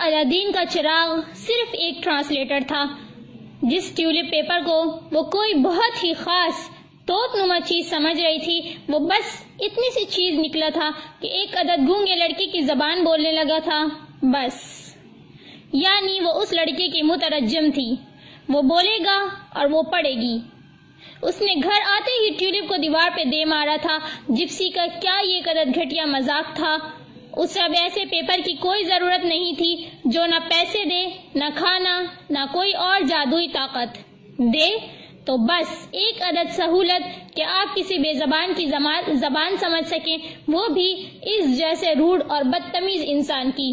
الادین کا چراغ صرف ایک ٹرانسلیٹر تھا، جس ٹیولپ پیپر کو وہ کوئی بہت ہی خاص توت نما چیز سمجھ رہی تھی، وہ بس اتنی سی چیز نکلا تھا کہ ایک عدد گونگے لڑکے کی زبان بولنے لگا تھا، بس۔ یعنی وہ اس لڑکے کی مترجم تھی۔ وہ بولے گا اور وہ پڑھے گی۔ اس نے گھر آتے ہی ٹیولپ کو دیوار پہ دے مارا تھا، جپسی کا کیا یہ قدر گھٹیا مذاق تھا۔ اسے اب ایسے پیپر کی کوئی ضرورت نہیں تھی جو نہ پیسے دے، نہ کھانا، نہ کوئی اور جادوئی طاقت۔ دے تو بس ایک عدد سہولت کہ آپ کسی بے زبان کی زبان سمجھ سکیں، وہ بھی اس جیسے روڈ اور بدتمیز انسان کی۔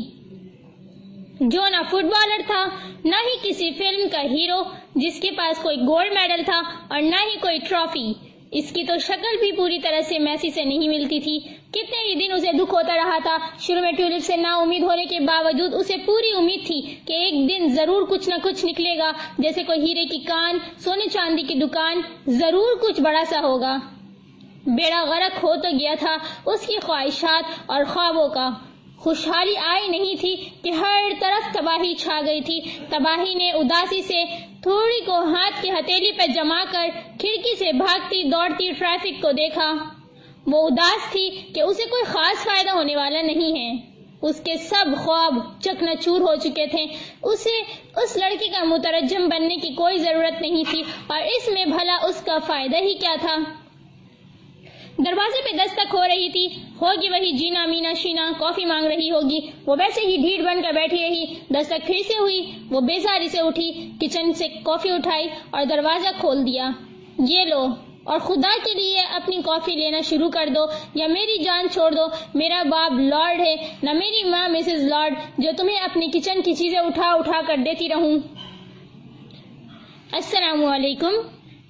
جو نہ فٹ بالر تھا، نہ ہی کسی فلم کا ہیرو جس کے پاس کوئی گولڈ میڈل تھا اور نہ ہی کوئی ٹرافی۔ اس کی تو شکل بھی پوری طرح سے میسی سے نہیں ملتی تھی۔ کتنے ہی دن اسے دکھ ہوتا رہا تھا۔ شروع میں ٹیولپ سے نا امید ہونے کے باوجود اسے پوری امید تھی کہ ایک دن ضرور کچھ نہ کچھ نکلے گا۔ جیسے کوئی ہیرے کی کان، سونے چاندی کی دکان، ضرور کچھ بڑا سا ہوگا۔ بیڑا غرق ہو تو گیا تھا اس کی خواہشات اور خوابوں کا۔ خوشحالی آئی نہیں تھی کہ ہر طرف تباہی چھا گئی تھی۔ تباہی نے اداسی سے تھوڑی کو ہاتھ کی ہتھیلی پہ جما کر کھڑکی سے بھاگتی دوڑتی ٹریفک کو دیکھا۔ وہ اداس تھی کہ اسے کوئی خاص فائدہ ہونے والا نہیں ہے۔ اس کے سب خواب چکنا چور ہو چکے تھے۔ اسے اس لڑکی کا مترجم بننے کی کوئی ضرورت نہیں تھی اور اس میں بھلا اس کا فائدہ ہی کیا تھا؟ دروازے پہ دستک ہو رہی تھی۔ ہوگی وہی جینا مینا شینا، کافی مانگ رہی ہوگی۔ وہ ویسے ہی ڈھیٹ بن کر بیٹھی رہی۔ دستک پھر سے ہوئی۔ وہ بےزاری سے اٹھی، کچن سے کافی اٹھائی اور دروازہ کھول دیا۔ یہ لو اور خدا کے لیے اپنی کافی لینا شروع کر دو یا میری جان چھوڑ دو۔ میرا باپ لارڈ ہے، نہ میری ماں مسز لارڈ، جو تمہیں اپنی کچن کی چیزیں اٹھا اٹھا کر دیتی رہوں۔ السلام علیکم۔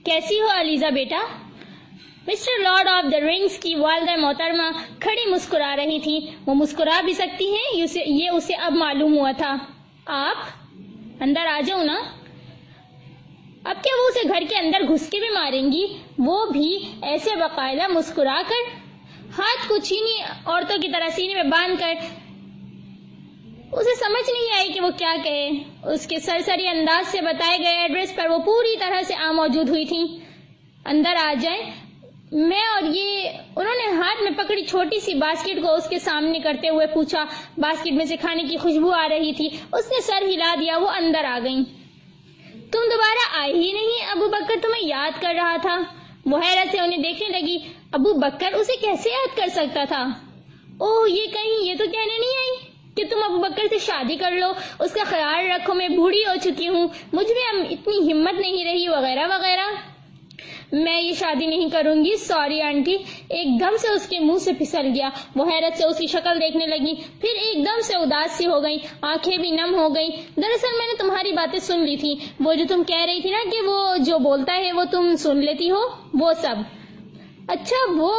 کیسی ہو علیزہ بیٹا؟ Mister Lord of the Rings کی والدہ محترمہ کھڑی مسکرا رہی تھی۔ وہ مسکرا بھی سکتی ہیں، یہ اسے اب معلوم ہوا تھا۔ آپ اندر آ جاؤ نا۔ اب کیا وہ اسے گھر کے اندر گھس کے بھی ماریں گی؟ وہ بھی ایسے باقاعدہ مسکرا کر ہاتھ کو چینی عورتوں کی طرح سینے میں باندھ کر۔ اسے سمجھ نہیں آئی کہ وہ کیا کہے۔ اس کے سرسری انداز سے بتائے گئے ایڈریس پر وہ پوری طرح سے آ موجود ہوئی تھی اندر آ جائیں۔ میں اور یہ انہوں نے ہاتھ میں پکڑی چھوٹی سی باسکٹ کو اس کے سامنے کرتے ہوئے پوچھا، باسکٹ میں سے کھانے کی خوشبو آ رہی تھی۔ اس نے سر ہلا دیا، وہ اندر آ گئی تم دوبارہ آئی ہی نہیں، ابو بکر تمہیں یاد کر رہا تھا۔ وہ حیرت سے انہیں دیکھنے لگی، ابو بکر اسے کیسے یاد کر سکتا تھا؟ اوہ، یہ کہیں، یہ تو کہنے نہیں آئی کہ تم ابو بکر سے شادی کر لو۔ اس کا خیال رکھو، میں بوڑھی ہو چکی ہوں، مجھ میں اتنی ہمت نہیں رہی، وغیرہ وغیرہ۔ میں یہ شادی نہیں کروں گی، سوری آنٹی۔ ایک دم سے اس کے منہ سے پھسل گیا۔ وہ حیرت سے اس کی شکل دیکھنے لگی۔ پھر ایک دم سے اداس سی ہو گئی۔ آنکھیں بھی نم ہو گئی دراصل میں نے تمہاری باتیں سن لی تھی وہ جو تم کہہ رہی تھی نا کہ وہ جو بولتا ہے وہ تم سن لیتی ہو، وہ سب۔ اچھا وہ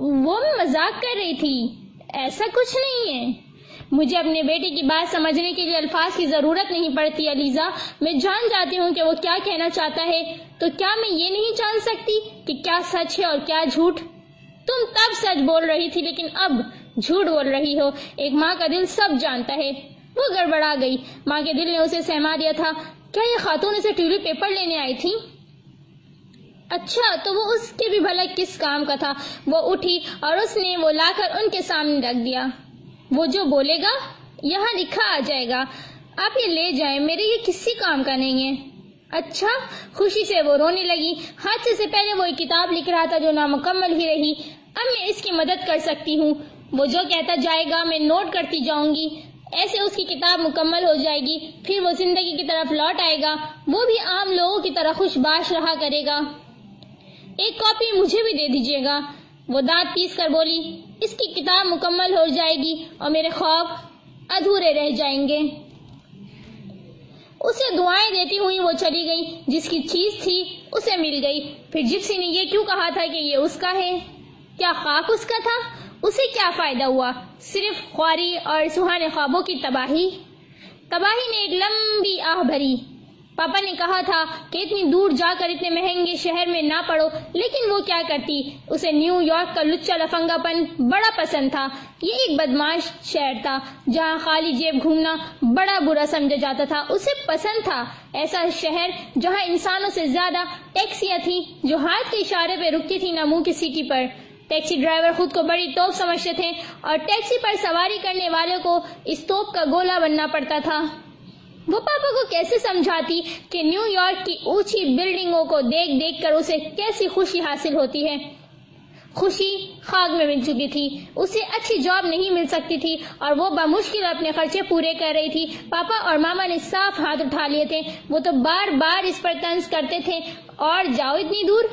وہ مزاق کر رہی تھی۔ ایسا کچھ نہیں ہے۔ مجھے اپنے بیٹے کی بات سمجھنے کے لیے الفاظ کی ضرورت نہیں پڑتی علیزا میں جان جاتی ہوں کہ وہ کیا کہنا چاہتا ہے۔ تو کیا میں یہ نہیں جان سکتی کہ کیا سچ ہے اور کیا جھوٹ؟ تم تب سچ بول رہی تھی لیکن اب جھوٹ بول رہی ہو۔ ایک ماں کا دل سب جانتا ہے۔ وہ گڑبڑا گئی۔ ماں کے دل نے اسے سہما دیا تھا۔ کیا یہ خاتون اسے ٹیولی پیپر لینے آئی تھی؟ اچھا تو وہ اس کے بھی بھلا کس کام کا تھا؟ وہ اٹھی اور اس نے وہ لا کر ان کے سامنے رکھ دیا۔ وہ جو بولے گا، یہاں لکھا آ جائے گا۔ آپ یہ لے جائیں میرے یہ کسی کام کا نہیں ہے۔ اچھا خوشی سے وہ رونے لگی۔ حادثے سے پہلے وہ ایک کتاب لکھ رہا تھا جو نامکمل ہی رہی۔ اب میں اس کی مدد کر سکتی ہوں۔ وہ جو کہتا جائے گا، میں نوٹ کرتی جاؤں گی۔ ایسے اس کی کتاب مکمل ہو جائے گی، پھر وہ زندگی کی طرف لوٹ آئے گا۔ وہ بھی عام لوگوں کی طرح خوش باش رہا کرے گا۔ ایک کاپی مجھے بھی دے دیجیے گا۔ وہ دانت پیس کر بولی، اس کی کتاب مکمل ہو جائے گی اور میرے خواب ادھورے رہ جائیں گے۔ اسے دعائیں دیتی ہوئی وہ چلی گئی، جس کی چیز تھی اسے مل گئی۔ پھر جپسی نے یہ کیوں کہا تھا کہ یہ اس کا ہے؟ کیا خاک اس کا تھا؟ اسے کیا فائدہ ہوا؟ صرف خواری اور سہانے خوابوں کی تباہی؟ تباہی نے ایک لمبی آہ بھری۔ پاپا نے کہا تھا کہ اتنی دور جا کر اتنے مہنگے شہر میں نہ پڑو لیکن وہ کیا کرتی؟ اسے نیو یارک کا لچا لفنگا پن بڑا پسند تھا۔ یہ ایک بدماش شہر تھا جہاں خالی جیب گھومنا بڑا برا سمجھا جاتا تھا۔ اسے پسند تھا ایسا شہر جہاں انسانوں سے زیادہ ٹیکسیاں تھیں، جو ہاتھ کے اشارے پہ رکتی تھی نہ منہ کسی کی پر۔ ٹیکسی ڈرائیور خود کو بڑی توپ سمجھتے تھے اور ٹیکسی پر سواری کرنے والوں کو اس توپ کا گولا بننا پڑتا تھا۔ وہ پاپا کو کیسے سمجھاتی کہ نیو یارک کی اونچی بلڈنگوں کو دیکھ دیکھ کر اسے کیسی خوشی حاصل ہوتی ہے؟ خوشی خاک میں مل چکی تھی، اسے اچھی جاب نہیں مل سکتی تھی اور وہ بمشکل اپنے خرچے پورے کر رہی تھی۔ پاپا اور ماما نے صاف ہاتھ اٹھا لیے تھے، وہ تو بار بار اس پر طنز کرتے تھے۔ اور جاؤ اتنی دور۔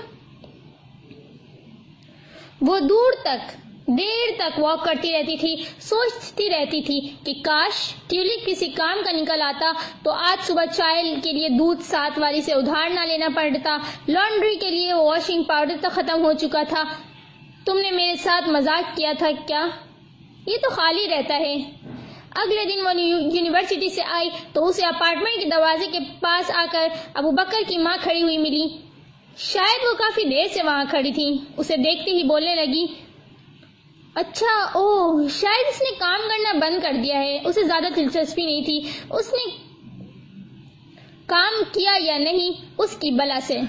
وہ دور تک دیر تک واک کرتی رہتی تھی، سوچتی رہتی تھی کہ کاش ٹیولپ کسی کام کا نکل آتا تو آج صبح چائے کے لیے دودھ ساتھ والی سے ادھار نہ لینا پڑتا۔ لانڈری کے لیے واشنگ پاؤڈر تو ختم ہو چکا تھا۔ تم نے میرے ساتھ مزاق کیا تھا کیا؟ یہ تو خالی رہتا ہے۔ اگلے دن وہ یونیورسٹی سے آئی تو اسے اپارٹمنٹ کے دروازے کے پاس آ کر ابو بکر کی ماں کھڑی ہوئی ملی۔ شاید وہ کافی دیر سے وہاں کھڑی تھی۔ اسے دیکھتے ہی بولنے لگی اچھا او شاید اس نے کام کرنا بند کر دیا ہے۔ اسے زیادہ دلچسپی نہیں تھی۔ اس نے کام کیا یا نہیں، اس کی بلا سے۔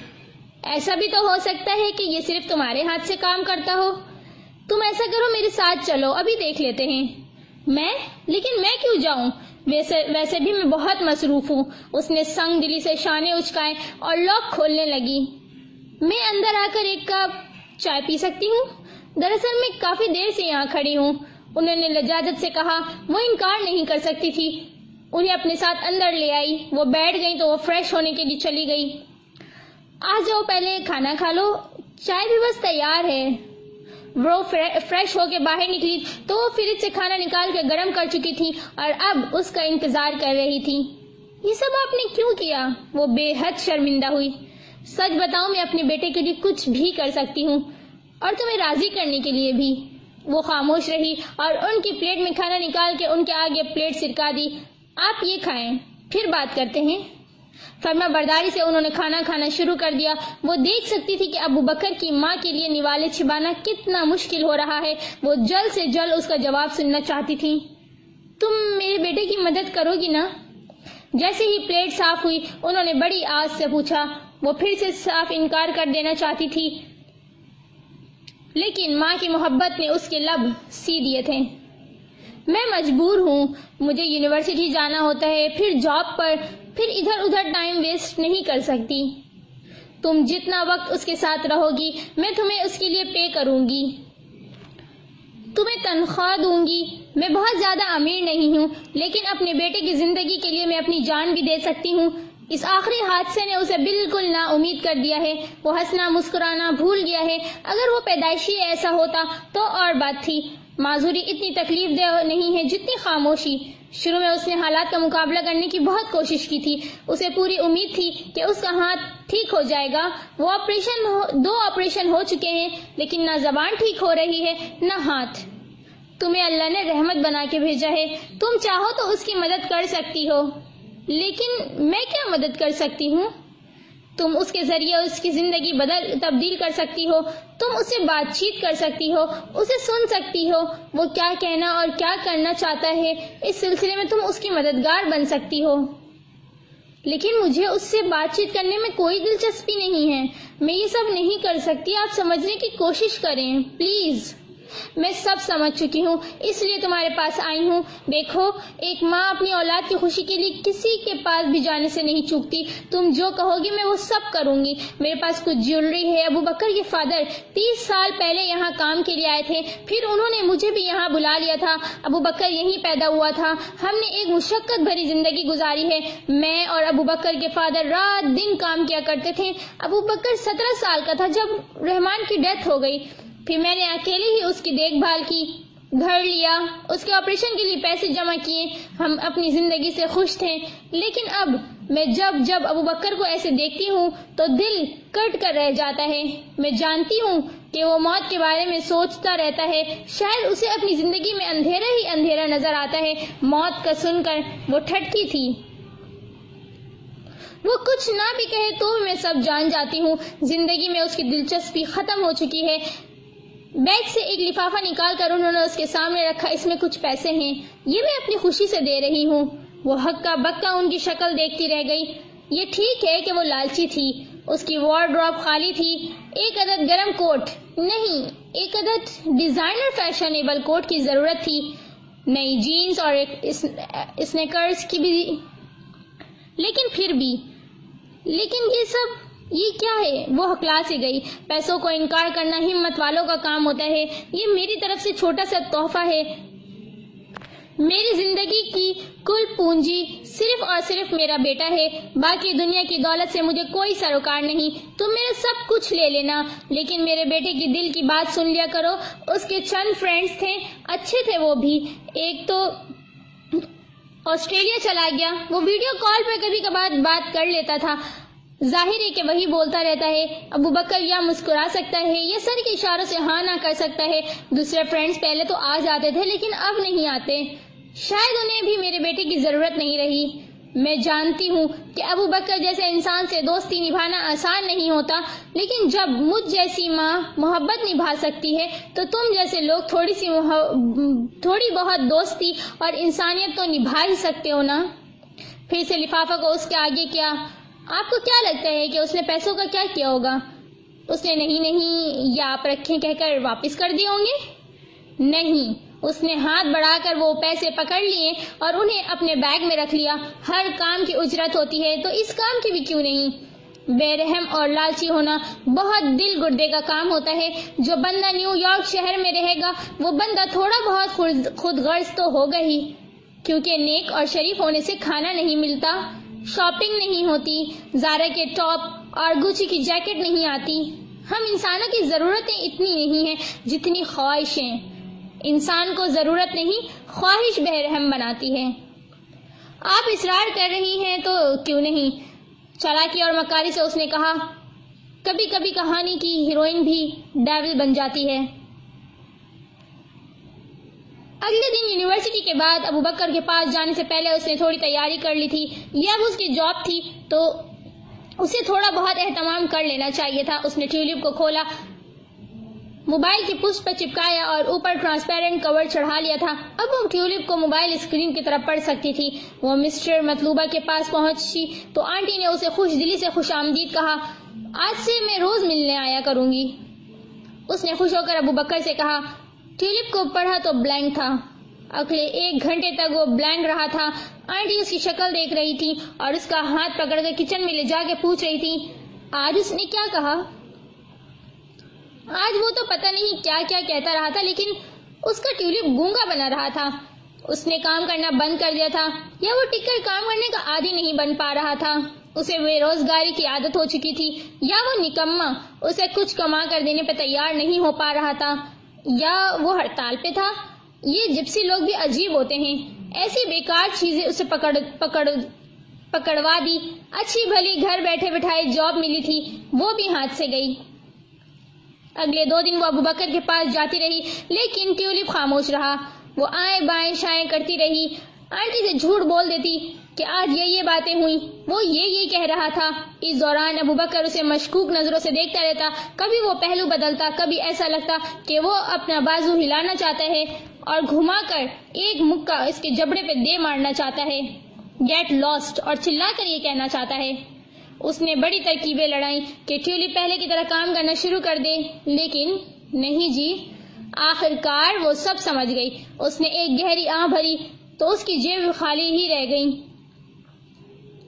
ایسا بھی تو ہو سکتا ہے کہ یہ صرف تمہارے ہاتھ سے کام کرتا ہو۔ تم ایسا کرو، میرے ساتھ چلو، ابھی دیکھ لیتے ہیں۔ میں؟ لیکن میں کیوں جاؤں؟ ویسے ویسے بھی میں بہت مصروف ہوں۔ اس نے سنگ دلی سے شانے اچکائے اور لاک کھولنے لگی۔ میں اندر آ کر ایک کپ چائے پی سکتی ہوں؟ دراصل میں کافی دیر سے یہاں کھڑی ہوں۔ انہوں نے لجاجت سے کہا، وہ انکار نہیں کر سکتی تھی۔ انہیں اپنے ساتھ اندر لے آئی۔ وہ بیٹھ گئی تو وہ فریش ہونے کے لیے چلی گئی۔ آ جاؤ، پہلے کھانا کھا لو۔ چائے بھی بس تیار ہے۔ وہ فریش ہو کے باہر نکلی تو وہ فریج سے کھانا نکال کے گرم کر چکی تھی اور اب اس کا انتظار کر رہی تھی۔ یہ سب آپ نے کیوں کیا؟ وہ بے حد شرمندہ ہوئی۔ سچ بتاؤں، میں اپنے بیٹے کے لیے کچھ بھی کر سکتی ہوں۔ اور تمہیں راضی کرنے کے لیے بھی۔ وہ خاموش رہی اور ان کی پلیٹ میں کھانا نکال کے ان کے آگے پلیٹ سرکا دی۔ آپ یہ کھائیں، پھر بات کرتے ہیں۔ فرما برداری سے انہوں نے کھانا کھانا شروع کر دیا۔ وہ دیکھ سکتی تھی کہ ابو بکر کی ماں کے لیے نوالے چھبانا کتنا مشکل ہو رہا ہے۔ وہ جلد سے جلد اس کا جواب سننا چاہتی تھی تم میرے بیٹے کی مدد کرو گی نا؟ جیسے ہی پلیٹ صاف ہوئی، انہوں نے بڑی آس سے پوچھا۔ وہ پھر سے صاف انکار کر دینا چاہتی تھی۔ لیکن ماں کی محبت نے اس کے لب سی دیے تھے۔ میں مجبور ہوں، مجھے یونیورسٹی جانا ہوتا ہے، پھر جاب پر، پھر ادھر ادھر ٹائم ویسٹ نہیں کر سکتی۔ تم جتنا وقت اس کے ساتھ رہو گی، میں تمہیں اس کے لیے پے کروں گی۔ تمہیں تنخواہ دوں گی۔ میں بہت زیادہ امیر نہیں ہوں، لیکن اپنے بیٹے کی زندگی کے لیے میں اپنی جان بھی دے سکتی ہوں۔ اس آخری حادثے نے اسے بالکل نا امید کر دیا ہے۔ وہ ہنسنا، مسکرانا بھول گیا ہے۔ اگر وہ پیدائشی ایسا ہوتا تو اور بات تھی۔ معذوری اتنی تکلیف دہ نہیں ہے جتنی خاموشی۔ شروع میں اس نے حالات کا مقابلہ کرنے کی بہت کوشش کی تھی۔ اسے پوری امید تھی کہ اس کا ہاتھ ٹھیک ہو جائے گا۔ وہ آپریشن دو آپریشن ہو چکے ہیں، لیکن نہ زبان ٹھیک ہو رہی ہے، نہ ہاتھ۔ تمہیں اللہ نے رحمت بنا کے بھیجا ہے۔ تم چاہو تو اس کی مدد کر سکتی ہو۔ لیکن میں کیا مدد کر سکتی ہوں؟ تم اس کے ذریعے اس کی زندگی بدل تبدیل کر سکتی ہو، تم اسے بات چیت کر سکتی ہو، اسے سن سکتی ہو، وہ کیا کہنا اور کیا کرنا چاہتا ہے، اس سلسلے میں تم اس کی مددگار بن سکتی ہو۔ لیکن مجھے اس سے بات چیت کرنے میں کوئی دلچسپی نہیں ہے۔ میں یہ سب نہیں کر سکتی، آپ سمجھنے کی کوشش کریں، پلیز۔ میں سب سمجھ چکی ہوں، اس لیے تمہارے پاس آئی ہوں۔ دیکھو، ایک ماں اپنی اولاد کی خوشی کے لیے کسی کے پاس بھی جانے سے نہیں چوکتی۔ تم جو کہو گی، میں وہ سب کروں گی۔ میرے پاس کچھ جیولری ہے۔ ابو بکر کے فادر تیس سال پہلے یہاں کام کے لیے آئے تھے۔ پھر انہوں نے مجھے بھی یہاں بلا لیا تھا۔ ابو بکر یہی پیدا ہوا تھا۔ ہم نے ایک مشقت بھری زندگی گزاری ہے۔ میں اور ابو بکر کے فادر رات دن کام کیا کرتے تھے۔ ابو بکر سترہ سال کا تھا جب رحمان کی ڈیتھ ہو گئی۔ پھر میں نے اکیلے ہی اس کی دیکھ بھال کی، گھر لیا، اس کے آپریشن کے لیے پیسے جمع کیے، ہم اپنی زندگی سے خوش تھے۔ لیکن اب میں جب جب ابو بکر کو ایسے دیکھتی ہوں تو دل کٹ کر رہ جاتا ہے۔ میں جانتی ہوں کہ وہ موت کے بارے میں سوچتا رہتا ہے۔ شاید اسے اپنی زندگی میں اندھیرا ہی اندھیرا نظر آتا ہے۔ موت کا سن کر وہ ٹھٹکی تھی۔ وہ کچھ نہ بھی کہے تو میں سب جان جاتی ہوں۔ زندگی میں اس کی دلچسپی ختم ہو چکی ہے۔ بیگ سے ایک لفافہ نکال کر انہوں نے اس کے سامنے رکھا، اس میں کچھ پیسے ہیں۔ یہ میں اپنی خوشی سے دے رہی ہوں۔ وہ ہکا بکا ان کی شکل دیکھتی رہ گئی۔ یہ ٹھیک ہے کہ وہ لالچی تھی۔ اس کی وارڈ ڈراپ خالی تھی۔ ایک عدد گرم کوٹ۔ نہیں، ایک عدد ڈیزائنر فیشنیبل کوٹ کی ضرورت تھی۔ نئی جینز اور اسنیکرز کی بھی۔ لیکن پھر بھی۔ لیکن یہ سب یہ کیا ہے؟ وہ ہکلا سے گئی۔ پیسوں کو انکار کرنا ہمت والوں کا کام ہوتا ہے۔ یہ میری طرف سے چھوٹا سا تحفہ ہے۔ میری زندگی کی کل پونجی صرف اور صرف میرا بیٹا ہے۔ باقی دنیا کی دولت سے مجھے کوئی سروکار نہیں۔ تم میرا سب کچھ لے لینا۔ لیکن میرے بیٹے کی دل کی بات سن لیا کرو۔ اس کے چند فرینڈز تھے۔ اچھے تھے وہ بھی۔ ایک تو آسٹریلیا چلا گیا۔ وہ ویڈیو کال پہ کبھی کبھار بات کر لیتا تھا۔ ظاہر ہے کہ وہی بولتا رہتا ہے، ابو بکر یا مسکرا سکتا ہے، یا سر کے اشاروں سے ہاں نہ کر سکتا ہے۔ دوسرے فرینڈز پہلے تو آ جاتے تھے لیکن اب نہیں آتے۔ شاید انہیں بھی میرے بیٹے کی ضرورت نہیں رہی۔ میں جانتی ہوں کہ ابو بکر جیسے انسان سے دوستی نبھانا آسان نہیں ہوتا، لیکن جب مجھ جیسی ماں محبت نبھا سکتی ہے، تو تم جیسے لوگ تھوڑی سی تھوڑی بہت دوستی اور انسانیت تو نبھا ہی سکتے ہو نا؟ پھر سے لفافہ کو اس کے آگے کیا آپ کو کیا لگتا ہے کہ اس نے پیسوں کا کیا کیا ہوگا؟ اس نے نہیں نہیں، یا آپ رکھیں کہہ کر واپس کر دیے ہوں گے؟ نہیں، اس نے ہاتھ بڑھا کر وہ پیسے پکڑ لیے اور انہیں اپنے بیگ میں رکھ لیا۔ ہر کام کی اجرت ہوتی ہے، تو اس کام کی بھی کیوں نہیں؟ بے رحم اور لالچی ہونا بہت دل گردے کا کام ہوتا ہے۔ جو بندہ نیو یارک شہر میں رہے گا، وہ بندہ تھوڑا بہت خود غرض تو ہوگا ہی، کیونکہ نیک اور شریف ہونے سے کھانا نہیں ملتا۔ شاپنگ نہیں ہوتی، زارا کے ٹاپ اور گوچی کی جیکٹ نہیں آتی۔ ہم انسانوں کی ضرورتیں اتنی نہیں ہیں جتنی خواہشیں۔ انسان کو ضرورت نہیں، خواہش بہرحم بناتی ہے۔ آپ اصرار کر رہی ہیں تو کیوں نہیں؟ چالاکی اور مکاری سے اس نے کہا، کبھی کبھی کہانی کی ہیروئن بھی ڈیول بن جاتی ہے۔ اگلے دن یونیورسٹی کے بعد ابو بکر کے پاس جانے سے پہلے اس نے تھوڑی تیاری کر لی تھی۔ یہ اب اس کی جاب تھی، تو اسے تھوڑا بہت اہتمام کر لینا چاہیے تھا۔ اس نے ٹیولپ کو کھولا، موبائل کی پشت پر چپکایا اور اوپر ٹرانسپیرنٹ کور چڑھا لیا تھا۔ اب وہ ٹیولپ کو موبائل اسکرین کی طرف پڑھ سکتی تھی۔ وہ مسٹر مطلوبہ کے پاس پہنچی، تو آنٹی نے اسے خوش دلی سے خوش آمدید کہا، آج سے میں روز ملنے آیا کروں گی۔ اس نے خوش ہو کر ابو بکر سے کہا ٹیولپ کو پڑھا تو بلینک تھا۔ اگلے ایک گھنٹے تک وہ بلینک رہا تھا۔ آنٹی اس کی شکل دیکھ رہی تھی اور اس کا ہاتھ پکڑ کر کچن میں لے جا کے پوچھ رہی تھی، آج اس نے کیا کہا؟ آج وہ تو پتہ نہیں کیا کیا کہتا رہا تھا، لیکن اس کا ٹیولپ گونگا بنا رہا تھا۔ اس نے کام کرنا بند کر دیا تھا یا وہ ٹک کر کام کرنے کا عادی نہیں بن پا رہا تھا۔ اسے بے روزگاری کی عادت ہو چکی تھی، یا وہ نکما اسے کچھ کما کر دینے پہ تیار نہیں ہو پا رہا تھا۔ یا وہ ہڑتال پہ تھا؟ یہ جپسی لوگ بھی عجیب ہوتے ہیں۔ ایسی بیکار چیزیں اسے پکڑ پکڑ، پکڑوا دی۔ اچھی بھلی گھر بیٹھے بٹھائے جاب ملی تھی۔ وہ بھی ہاتھ سے گئی۔ اگلے دو دن وہ ابو بکر کے پاس جاتی رہی، لیکن ٹیولپ خاموش رہا۔ وہ آئیں بائیں شائیں کرتی رہی۔ آنٹی سے جھوٹ بول دیتی۔ کہ آج یہ یہ باتیں ہوئی وہ یہ یہ کہہ رہا تھا، اس دوران ابو بکر اسے مشکوک نظروں سے دیکھتا رہتا، کبھی وہ پہلو بدلتا، کبھی ایسا لگتا کہ وہ اپنا بازو ہلانا چاہتا ہے اور گھما کر ایک مکہ اس کے جبڑے پہ دے مارنا چاہتا ہے۔ گیٹ لاسٹ اور چلا کر یہ کہنا چاہتا ہے۔ اس نے بڑی ترکیبیں لڑائی کہ ٹیولی پہلے کی طرح کام کرنا شروع کر دے، لیکن نہیں جی آخر کار وہ سب سمجھ گئی۔ اس نے ایک گہری آہ بھری تو اس کی جیب خالی ہی رہ گئی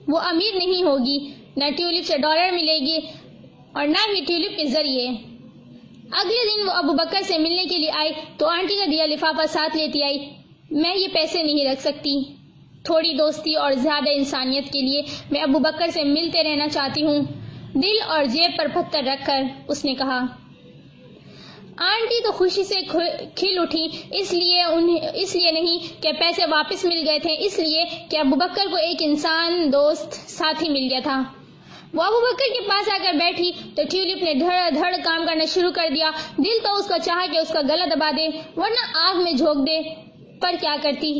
وہ امیر نہیں ہوگی، نہ ٹیولپ سے ڈالر ملے گی اور نہ ہی ٹیولپ کے ذریعے۔ اگلے دن وہ ابو بکر سے ملنے کے لیے آئی تو آنٹی کا دیا لفافہ ساتھ لیتی آئی۔ میں یہ پیسے نہیں رکھ سکتی۔ تھوڑی دوستی اور زیادہ انسانیت کے لیے میں ابو بکر سے ملتے رہنا چاہتی ہوں۔ دل اور جیب پر پتھر رکھ کر اس نے کہا آنٹی تو خوشی سے کھل اٹھی، اس لیے اس لیے نہیں کہ پیسے واپس مل گئے تھے، اس لیے کہ ابو بکر کو ایک انسان دوست ساتھی مل گیا تھا۔ وہ ابو بکر کے پاس آ کر بیٹھی تو ٹیولپ نے دھڑ دھڑ کام کرنا شروع کر دیا۔ دل تو اس کا چاہا کہ اس کا گلا دبا دے، ورنہ آگ میں جھونک دے۔ پر کیا کرتی؟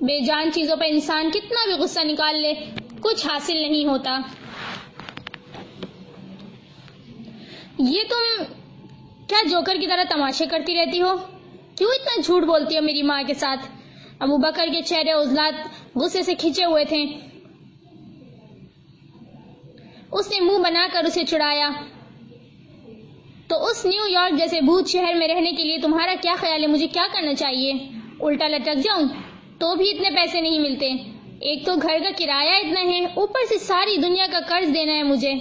بے جان چیزوں پہ انسان کتنا بھی غصہ نکال لے، کچھ حاصل نہیں ہوتا۔ یہ تم کیا جوکر کی طرح تماشے کرتی رہتی ہو؟ کیوں اتنا جھوٹ بولتی ہو میری ماں کے ساتھ؟ ابو بکر کے چہرے عزلات غصے سے کھینچے ہوئے تھے۔ اس نے منہ بنا کر اسے چڑھایا۔ تو اس نیو یارک جیسے بھوت شہر میں رہنے کے لیے تمہارا کیا خیال ہے؟ مجھے کیا کرنا چاہیے؟ الٹا لٹک جاؤں تو بھی اتنے پیسے نہیں ملتے۔ ایک تو گھر کا کرایہ اتنا ہے، اوپر سے ساری دنیا کا قرض دینا ہے مجھے۔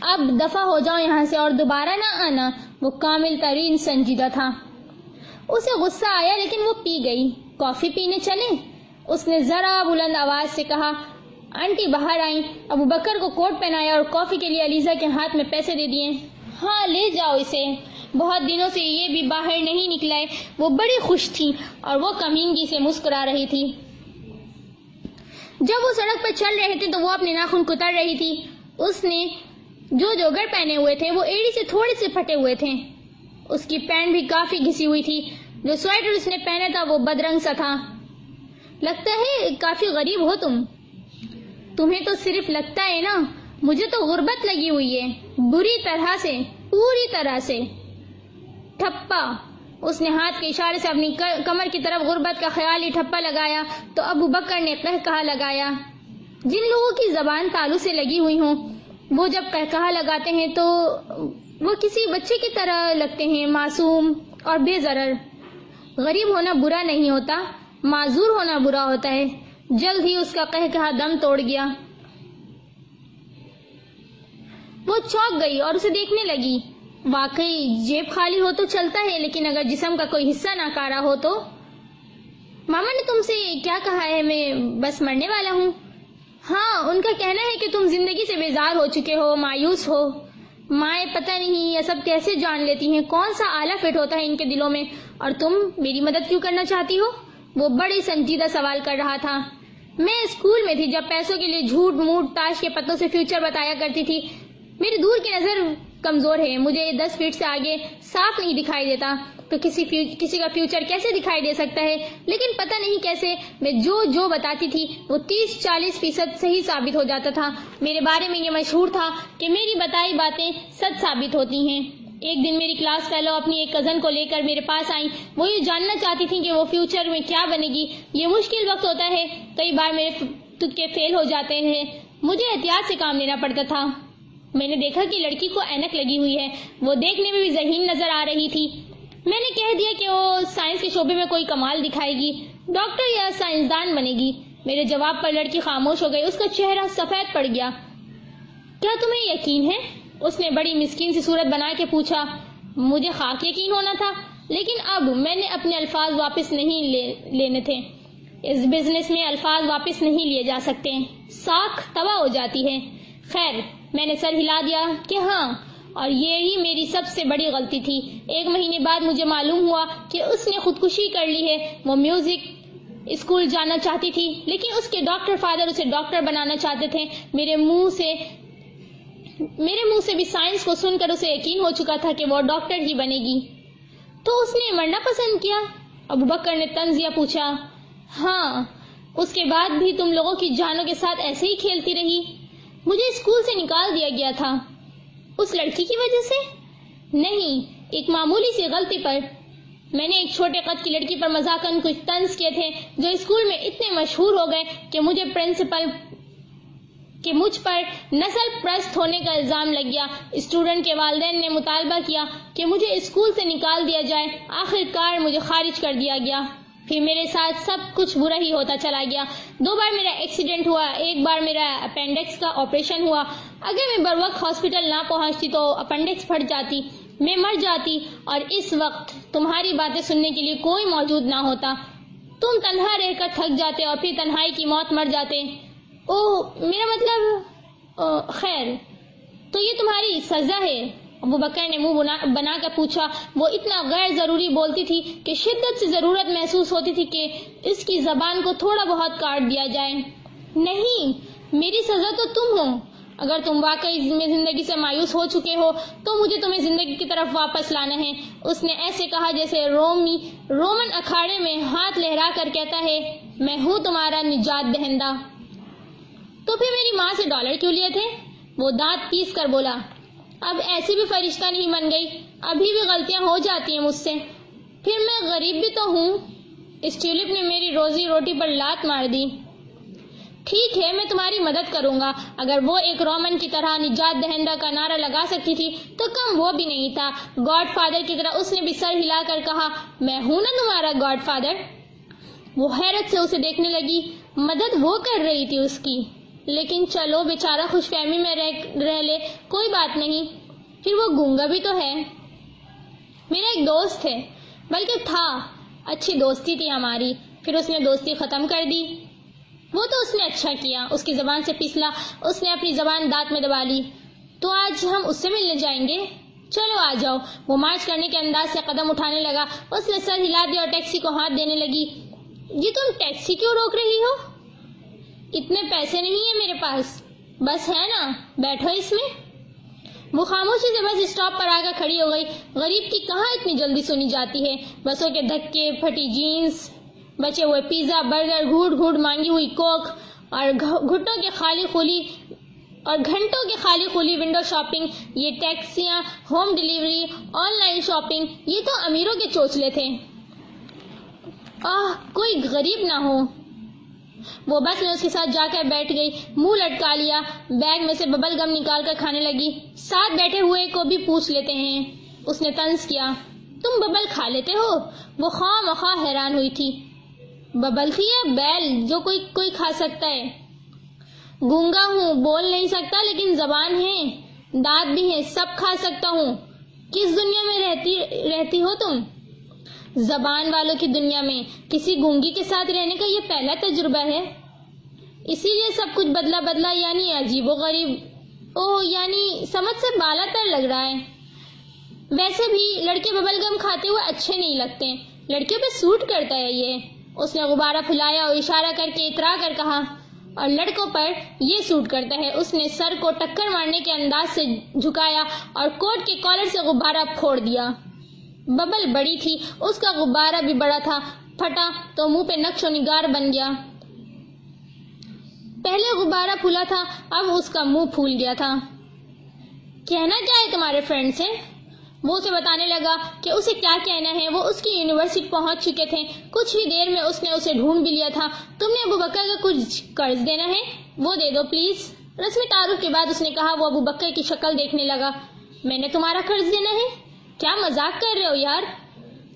اب دفع ہو جاؤ یہاں سے اور دوبارہ نہ آنا۔ وہ کامل ترین سنجیدہ تھا۔ اسے غصہ آیا لیکن وہ پی گئی۔ کافی پینے چلے۔ اس نے ذرا بلند آواز سے کہا، آنٹی باہر آئیں۔ ابو بکر کو کوٹ پہنایا اور کافی کے لیے علیزہ کے ہاتھ میں پیسے دے دیے۔ ہاں لے جاؤ اسے۔ بہت دنوں سے یہ بھی باہر نہیں نکلا ہے۔ وہ بڑی خوش تھی اور وہ کمینگی سے مسکرا رہی تھی۔ جب وہ سڑک پر چل رہے تھے تو وہ اپنے ناخن کتر رہی تھی۔ اس نے جو جوگر پہنے ہوئے تھے، وہ ایڑی سے تھوڑے سے پھٹے ہوئے تھے۔ اس کی پینٹ بھی کافی گھسی ہوئی تھی۔ جو سویٹر اس نے پہنا تھا، وہ بدرنگ سا تھا۔ لگتا ہے، کافی غریب ہو تم۔ تمہیں تو صرف لگتا ہے نا، مجھے تو غربت لگی ہوئی ہے۔ بری طرح سے، پوری طرح سے۔ ٹھپا۔ اس نے ہاتھ کے اشارے سے اپنی کمر کی طرف غربت کا خیال ہی ٹھپا لگایا۔ تو ابو بکر نے کہا لگایا۔ جن لوگوں کی زبان تالو سے لگی ہوئی ہوں وہ جب کہا لگاتے ہیں تو وہ کسی بچے کی طرح لگتے ہیں، معصوم اور بے ضرر۔ غریب ہونا برا نہیں ہوتا، معذور ہونا برا ہوتا ہے۔ جلد ہی اس کا کہہ کہا دم توڑ گیا۔ وہ چوک گئی اور اسے دیکھنے لگی۔ واقعی جیب خالی ہو تو چلتا ہے، لیکن اگر جسم کا کوئی حصہ ناکارا ہو تو؟ ماما نے تم سے کیا کہا ہے، میں بس مرنے والا ہوں۔ ہاں ان کا کہنا ہے کہ تم زندگی سے بیزار ہو چکے ہو، مایوس ہو۔ مائیں پتہ نہیں یہ سب کیسے جان لیتی ہیں، کون سا آلہ فٹ ہوتا ہے ان کے دلوں میں؟ اور تم میری مدد کیوں کرنا چاہتی ہو؟ وہ بڑی سنجیدہ سوال کر رہا تھا۔ میں اسکول میں تھی، جب پیسوں کے لیے جھوٹ موٹ تاش کے پتوں سے فیوچر بتایا کرتی تھی۔ میری دور کی نظر کمزور ہے، مجھے دس فیٹ سے آگے صاف نہیں دکھائی دیتا۔ تو کسی کسی کا فیوچر کیسے دکھائی دے سکتا ہے؟ لیکن پتہ نہیں کیسے میں جو جو بتاتی تھی، وہ تیس چالیس فیصد صحیح ثابت ہو جاتا تھا۔ میرے بارے میں یہ مشہور تھا کہ میری بتائی باتیں سچ ثابت ہوتی ہیں۔ ایک دن میری کلاس فیلو اپنی ایک کزن کو لے کر میرے پاس آئیں۔ وہ یہ جاننا چاہتی تھی کہ وہ فیوچر میں کیا بنے گی۔ یہ مشکل وقت ہوتا ہے۔ کئی بار میرے تکے فیل ہو جاتے ہیں۔ مجھے احتیاط سے کام لینا پڑتا تھا۔ میں نے دیکھا کہ لڑکی کو اینک لگی ہوئی ہے۔ وہ دیکھنے میں بھی ذہین نظر آ رہی تھی۔ میں نے کہہ دیا کہ وہ سائنس کے شعبے میں کوئی کمال دکھائے گی۔ ڈاکٹر یا سائنسدان بنے گی۔ میرے جواب پر لڑکی خاموش ہو گئی۔ اس کا چہرہ سفید پڑ گیا۔ کیا تمہیں یقین ہے؟ اس نے بڑی مسکین سی صورت بنا کے پوچھا۔ مجھے خاک یقین ہونا تھا، لیکن اب میں نے اپنے الفاظ واپس نہیں لے لینے تھے۔ اس بزنس میں الفاظ واپس نہیں لیے جا سکتے۔ ساکھ تباہ ہو جاتی ہے۔ خیر، میں نے سر ہلا دیا کہ ہاں اور یہی میری سب سے بڑی غلطی تھی۔ ایک مہینے بعد مجھے معلوم ہوا کہ اس نے خودکشی کر لی ہے۔ وہ میوزک اسکول جانا چاہتی تھی، لیکن اس کے ڈاکٹر فادر اسے ڈاکٹر بنانا چاہتے تھے۔ میرے منہ سے، میرے منہ سے بھی سائنس کو سن کر اسے یقین ہو چکا تھا کہ وہ ڈاکٹر ہی بنے گی۔ تو اس نے مرنا پسند کیا۔ ابو بکر نے تنزیہ پوچھا ہاں اس کے بعد بھی تم لوگوں کی جانوں کے ساتھ ایسے ہی کھیلتی رہی؟ مجھے اسکول سے نکال دیا گیا تھا۔ اس لڑکی کی وجہ سے؟ نہیں، ایک معمولی سی غلطی پر۔ میں نے ایک چھوٹے قد کی لڑکی پر مزاقن کچھ طنز کیے تھے، جو اسکول میں اتنے مشہور ہو گئے کہ مجھے پرنسپل کہ مجھ پر نسل پرست ہونے کا الزام لگ گیا۔ اسٹوڈنٹ کے والدین نے مطالبہ کیا کہ مجھے اسکول سے نکال دیا جائے آخر کار مجھے خارج کر دیا گیا۔ پھر میرے ساتھ سب کچھ برا ہی ہوتا چلا گیا۔ دو بار میرا ایکسیڈنٹ ہوا، ایک بار میرا اپینڈکس کا آپریشن ہوا۔ اگر میں بر وقت ہاسپٹل نہ پہنچتی تو اپینڈکس پھٹ جاتی، میں مر جاتی۔ اور اس وقت تمہاری باتیں سننے کے لیے کوئی موجود نہ ہوتا۔ تم تنہا رہ کر تھک جاتے اور پھر تنہائی کی موت مر جاتے۔ او میرا مطلب خیر، تو یہ تمہاری سزا ہے۔ ابو بکر نے منہ بنا کر پوچھا، وہ اتنا غیر ضروری بولتی تھی کہ شدت سے ضرورت محسوس ہوتی تھی کہ اس کی زبان کو تھوڑا بہت کاٹ دیا جائے۔ نہیں، میری سزا تو تم ہو۔ اگر تم واقعی میں زندگی سے مایوس ہو چکے ہو، تو مجھے تمہیں زندگی کی طرف واپس لانا ہے۔ اس نے ایسے کہا جیسے رومی، رومن اکھاڑے میں ہاتھ لہرا کر کہتا ہے، میں ہوں تمہارا نجات دہندہ۔ تو پھر میری ماں سے ڈالر کیوں لیے تھے؟ وہ دانت پیس کر بولا اب ایسی بھی فرشتہ نہیں من گئی۔ ابھی بھی غلطیاں ہو جاتی ہیں مجھ سے۔ پھر میں غریب بھی تو ہوں۔ اس ٹیولپ نے میری روزی روٹی پر لات مار دی۔ ٹھیک ہے، میں تمہاری مدد کروں گا۔ اگر وہ ایک رومن کی طرح نجات دہندہ کا نعرہ لگا سکتی تھی، تو کم وہ بھی نہیں تھا۔ گاڈ فادر کی طرح اس نے بھی سر ہلا کر کہا، میں ہوں نا تمہارا گاڈ فادر؟ وہ حیرت سے اسے دیکھنے لگی۔ مدد وہ کر رہی تھی اس کی۔ لیکن چلو، بیچارہ خوش فہمی میں رہ لے، کوئی بات نہیں۔ پھر وہ گونگا بھی تو ہے۔ میرا ایک دوست ہے بلکہ تھا۔ اچھی دوستی تھی ہماری۔ پھر اس نے دوستی ختم کر دی۔ وہ تو اس نے اچھا کیا۔ اس کی زبان سے پسلا، اس نے اپنی زبان دانت میں دبا لی۔ تو آج ہم اس سے ملنے جائیں گے؟ چلو، آ جاؤ۔ وہ مارچ کرنے کے انداز سے قدم اٹھانے لگا۔ اس نے سر ہلا دیا اور ٹیکسی کو ہاتھ دینے لگی۔ یہ تم ٹیکسی کیوں روک رہی ہو؟ اتنے پیسے نہیں ہیں میرے پاس۔ بس ہے نا، بیٹھو اس میں۔ وہ خاموشی سے بس اسٹاپ پر آ کر کھڑی ہو گئی۔ غریب کی کہاں اتنی جلدی سنی جاتی ہے؟ بسوں کے دھکے، پھٹی جینس بچے ہوئے پیزا، برگر، گھوٹ گھوٹ مانگی ہوئی کوک، اور گھٹوں کے خالی خولی اور گھنٹوں کے خالی خولی ونڈو شاپنگ یہ ٹیکسیاں home delivery online shopping یہ تو امیروں کے چوچلے تھے۔ آہ، کوئی غریب نہ ہو۔ وہ بس میں اس کے ساتھ جا کر بیٹھ گئی، منہ لٹکا لیا بیگ میں سے ببل گم نکال کر کھانے لگی۔ ساتھ بیٹھے ہوئے کو بھی پوچھ لیتے ہیں۔ اس نے تنس کیا، تم ببل کھا لیتے ہو؟ وہ خواہ مخواہ حیران ہوئی تھی۔ ببل تھی یا بیل؟ جو کوئی کوئی کھا سکتا ہے۔ گونگا ہوں، بول نہیں سکتا لیکن زبان ہے۔ دانت بھی ہے سب کھا سکتا ہوں۔ کس دنیا میں رہتی رہتی ہو تم؟ زبان والوں کی دنیا میں کسی گونگی کے ساتھ رہنے کا یہ پہلا تجربہ ہے؟ اسی لیے سب کچھ بدلا بدلا یعنی عجیب و غریب۔ او یعنی سمجھ سے بالا تر لگ رہا ہے۔ ویسے بھی لڑکے ببل گم کھاتے ہوئے اچھے نہیں لگتے۔ لڑکیوں پہ سوٹ کرتا ہے یہ۔ اس نے غبارہ پھلایا اور اشارہ کر کے اترا کر کہا، اور لڑکوں پر یہ سوٹ کرتا ہے۔ اس نے سر کو ٹکر مارنے کے انداز سے جھکایا اور کوٹ کے کالر سے غبارہ پھوڑ دیا۔ ببل بڑی تھی، اس کا غبارہ بھی بڑا تھا۔ پھٹا تو منہ پہ نقش و نگار بن گیا۔ پہلے غبارہ پھولا تھا، اب اس کا منہ پھول گیا تھا۔ کہنا کیا ہے تمہارے فرینڈ سے؟ وہ اسے بتانے لگا کہ اسے کیا کہنا ہے۔ وہ اس کی یونیورسٹی پہنچ چکے تھے۔ کچھ ہی دیر میں اس نے اسے ڈھونڈ بھی لیا تھا۔ تم نے ابو بکر کا کچھ قرض دینا ہے؟ وہ دے دو پلیز۔ رسمی تعارف کے بعد اس نے کہا، وہ ابو بکر کی شکل دیکھنے لگا۔ میں نے تمہارا قرض دینا ہے۔ کیا مزاق کر رہے ہو یار؟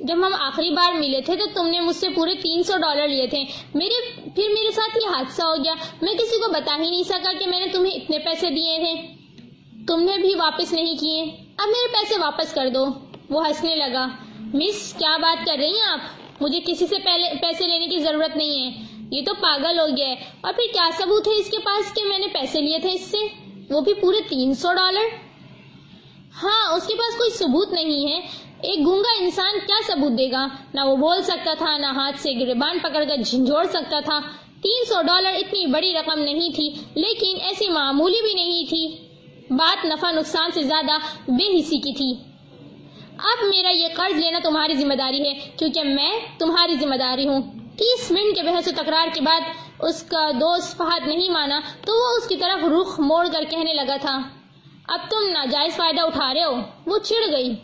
جب ہم آخری بار ملے تھے تو تم نے مجھ سے پورے تین سو ڈالر لیے تھے۔ میرے پھر میرے ساتھ یہ حادثہ ہو گیا۔ میں کسی کو بتا ہی نہیں سکا کہ میں نے تمہیں اتنے پیسے دیے تھے تم نے بھی واپس نہیں کیے۔ اب میرے پیسے واپس کر دو۔ وہ ہنسنے لگا۔ مس، کیا بات کر رہی ہیں آپ؟ مجھے کسی سے پہلے پیسے لینے کی ضرورت نہیں ہے۔ یہ تو پاگل ہو گیا ہے۔ اور پھر کیا ثبوت ہے اس کے پاس کہ میں نے پیسے لیے تھے اس سے؟ وہ بھی پورے تین سو ڈالر۔ ہاں اس کے پاس کوئی ثبوت نہیں ہے۔ ایک گونگا انسان کیا ثبوت دے گا؟ نہ وہ بول سکتا تھا، نہ ہاتھ سے گربان پکڑ کر جھنجھوڑ سکتا تھا۔ تین سو ڈالر اتنی بڑی رقم نہیں تھی، لیکن ایسی معمولی بھی نہیں تھی۔ بات نفع نقصان سے زیادہ بے حسی کی تھی۔ اب میرا یہ قرض لینا تمہاری ذمہ داری ہے، کیونکہ میں تمہاری ذمہ داری ہوں۔ تیس منٹ کے بحث و تکرار کے بعد اس کا دوست فہد نہیں مانا، تو وہ اس کی طرف رخ موڑ کر کہنے لگا تھا۔ اب تم ناجائز فائدہ اٹھا رہے ہو۔ وہ چڑ گئی۔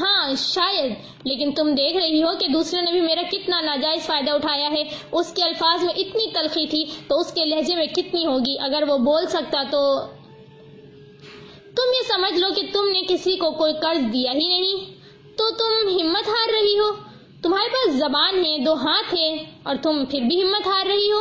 ہاں شاید۔ لیکن تم دیکھ رہی ہو کہ دوسرے نے بھی میرا کتنا ناجائز فائدہ اٹھایا ہے۔ اس کے الفاظ میں اتنی تلخی تھی تو اس کے لہجے میں کتنی ہوگی۔ اگر وہ بول سکتا تو تم یہ سمجھ لو کہ تم نے کسی کو کوئی قرض دیا ہی نہیں۔ تو تم ہمت ہار رہی ہو۔ تمہارے پاس زبان ہے، دو ہاتھ ہے اور تم پھر بھی ہمت ہار رہی ہو۔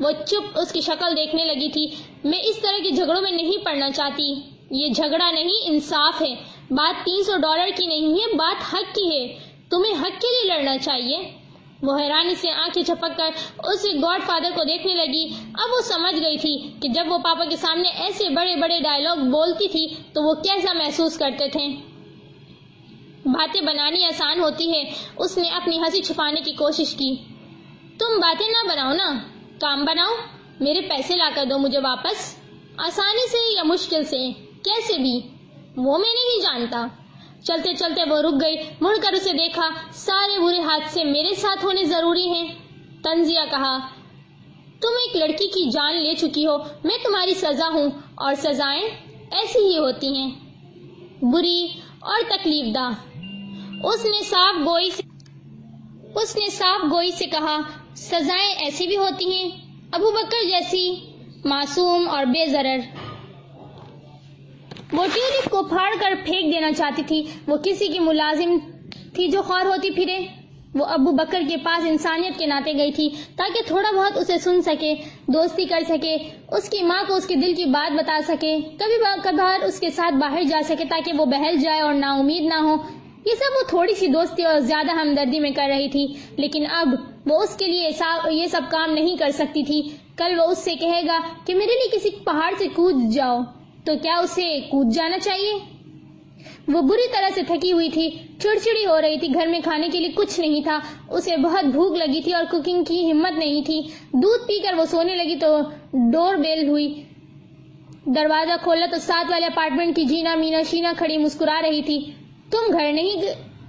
وہ چپ اس کی شکل دیکھنے لگی تھی۔ میں اس طرح کے جھگڑوں میں نہیں پڑنا چاہتی۔ یہ جھگڑا نہیں، انصاف ہے۔ بات تین سو ڈالر کی نہیں ہے، بات حق کی ہے۔ تمہیں حق کے لیے لڑنا چاہیے۔ وہ حیرانی سے آنکھیں چھپک کر اس گاڈ فادر کو دیکھنے لگی۔ اب وہ سمجھ گئی تھی کہ جب وہ پاپا کے سامنے ایسے بڑے بڑے ڈائلگ بولتی تھی تو وہ کیسا محسوس کرتے تھے۔ باتیں بنانی آسان ہوتی ہے، اس نے اپنی ہنسی چھپانے کی کوشش کی۔ تم باتیں نہ بناؤ نا، کام بناؤ، میرے پیسے لا کر دو مجھے واپس۔ آسانی سے یا مشکل سے؟ کیسے بھی؟ وہ میں نہیں جانتا۔ چلتے چلتے وہ رک گئی۔ مڑ کر اسے دیکھا۔ سارے برے حادثے میرے ساتھ ہونے ضروری ہیں۔ تنزیہ کہا، تم ایک لڑکی کی جان لے چکی ہو۔ میں تمہاری سزا ہوں اور سزائیں ایسی ہی ہوتی ہیں۔ بری اور تکلیف دہ۔ اس نے صاف گوئی سے، اس نے صاف گوئی سے کہا، سزائیں ایسی بھی ہوتی ہیں۔ ابو بکر جیسی، معصوم اور بے ضرر۔ وہ ٹیولپ کو پھاڑ کر پھینک دینا چاہتی تھی۔ وہ کسی کی ملازم تھی جو خوار ہوتی پھرے۔ وہ ابو بکر کے پاس انسانیت کے ناطے گئی تھی تاکہ تھوڑا بہت اسے سن سکے، دوستی کر سکے، اس کی ماں کو اس کے دل کی بات بتا سکے۔ کبھی کبھار اس کے ساتھ باہر جا سکے تاکہ وہ بہل جائے اور نا امید نہ ہو۔ یہ سب وہ تھوڑی سی دوستی اور زیادہ ہمدردی میں کر رہی تھی۔ لیکن اب وہ اس کے لیے یہ سب کام نہیں کر سکتی تھی۔ کل وہ اس سے کہے گا کہ میرے لیے کسی پہاڑ سے کود جاؤ۔ تو کیا اسے کود جانا چاہیے؟ وہ بری طرح سے تھکی ہوئی تھی، چڑچڑی ہو رہی تھی، گھر میں کھانے کے لیے کچھ نہیں تھا۔ اسے بہت بھوک لگی تھی اور کوکنگ کی ہمت نہیں تھی۔ دودھ پی کر وہ سونے لگی تو ڈور بیل ہوئی۔ دروازہ کھولا تو ساتھ والے اپارٹمنٹ کی جینا مینا شینا کھڑی مسکرا رہی تھی۔ تم گھر نہیں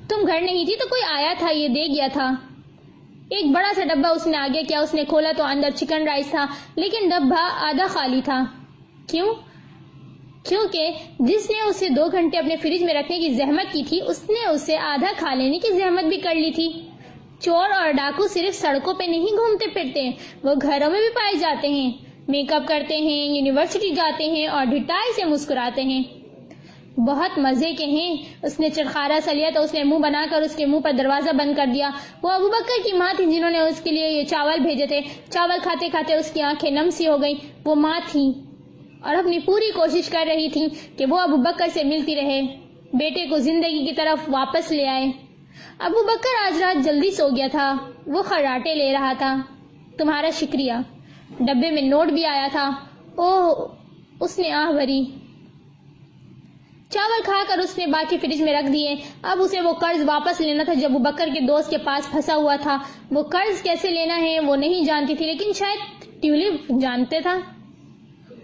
تم گھر نہیں تھی تو کوئی آیا تھا، یہ دے گیا تھا۔ ایک بڑا سا ڈبا اس نے آگے کیا، اس نے کھولا تو اندر چکن رائس تھا، لیکن ڈبا آدھا خالی تھا۔ کیوں؟ کیونکہ جس نے اسے دو گھنٹے اپنے فریج میں رکھنے کی زحمت کی تھی، اس نے اسے آدھا کھا لینے کی زحمت بھی کر لی تھی۔ چور اور ڈاکو صرف سڑکوں پہ نہیں گھومتے پھرتے وہ گھروں میں بھی پائے جاتے ہیں۔ میک اپ کرتے ہیں، یونیورسٹی جاتے ہیں اور ڈھٹائی سے مسکراتے ہیں۔ بہت مزے کے ہیں۔ اس نے چرخارا سا لیا تو اس نے منہ بنا کر اس کے منہ پر دروازہ بند کر دیا۔ وہ ابو بکر کی ماں تھی جنہوں نے اس کے لیے یہ چاول بھیجے تھے۔ چاول کھاتے کھاتے اس کی آنکھیں نم سی ہو گئی وہ ماں تھی اور اپنی پوری کوشش کر رہی تھی کہ وہ ابو بکر سے ملتی رہے، بیٹے کو زندگی کی طرف واپس لے آئے۔ ابو بکر آج رات جلدی سو گیا تھا، وہ خراٹے لے رہا تھا۔ تمہارا شکریہ۔ ڈبے میں نوٹ بھی آیا تھا۔ او اس نے آہ بھری۔ چاول کھا کر اس نے باقی فریج میں رکھ دیے۔ اب اسے وہ قرض واپس لینا تھا جب وہ بکر کے دوست کے پاس پھنسا ہوا تھا۔ وہ قرض کیسے لینا ہے وہ نہیں جانتی تھی، لیکن شاید ٹیولپ جانتے تھا۔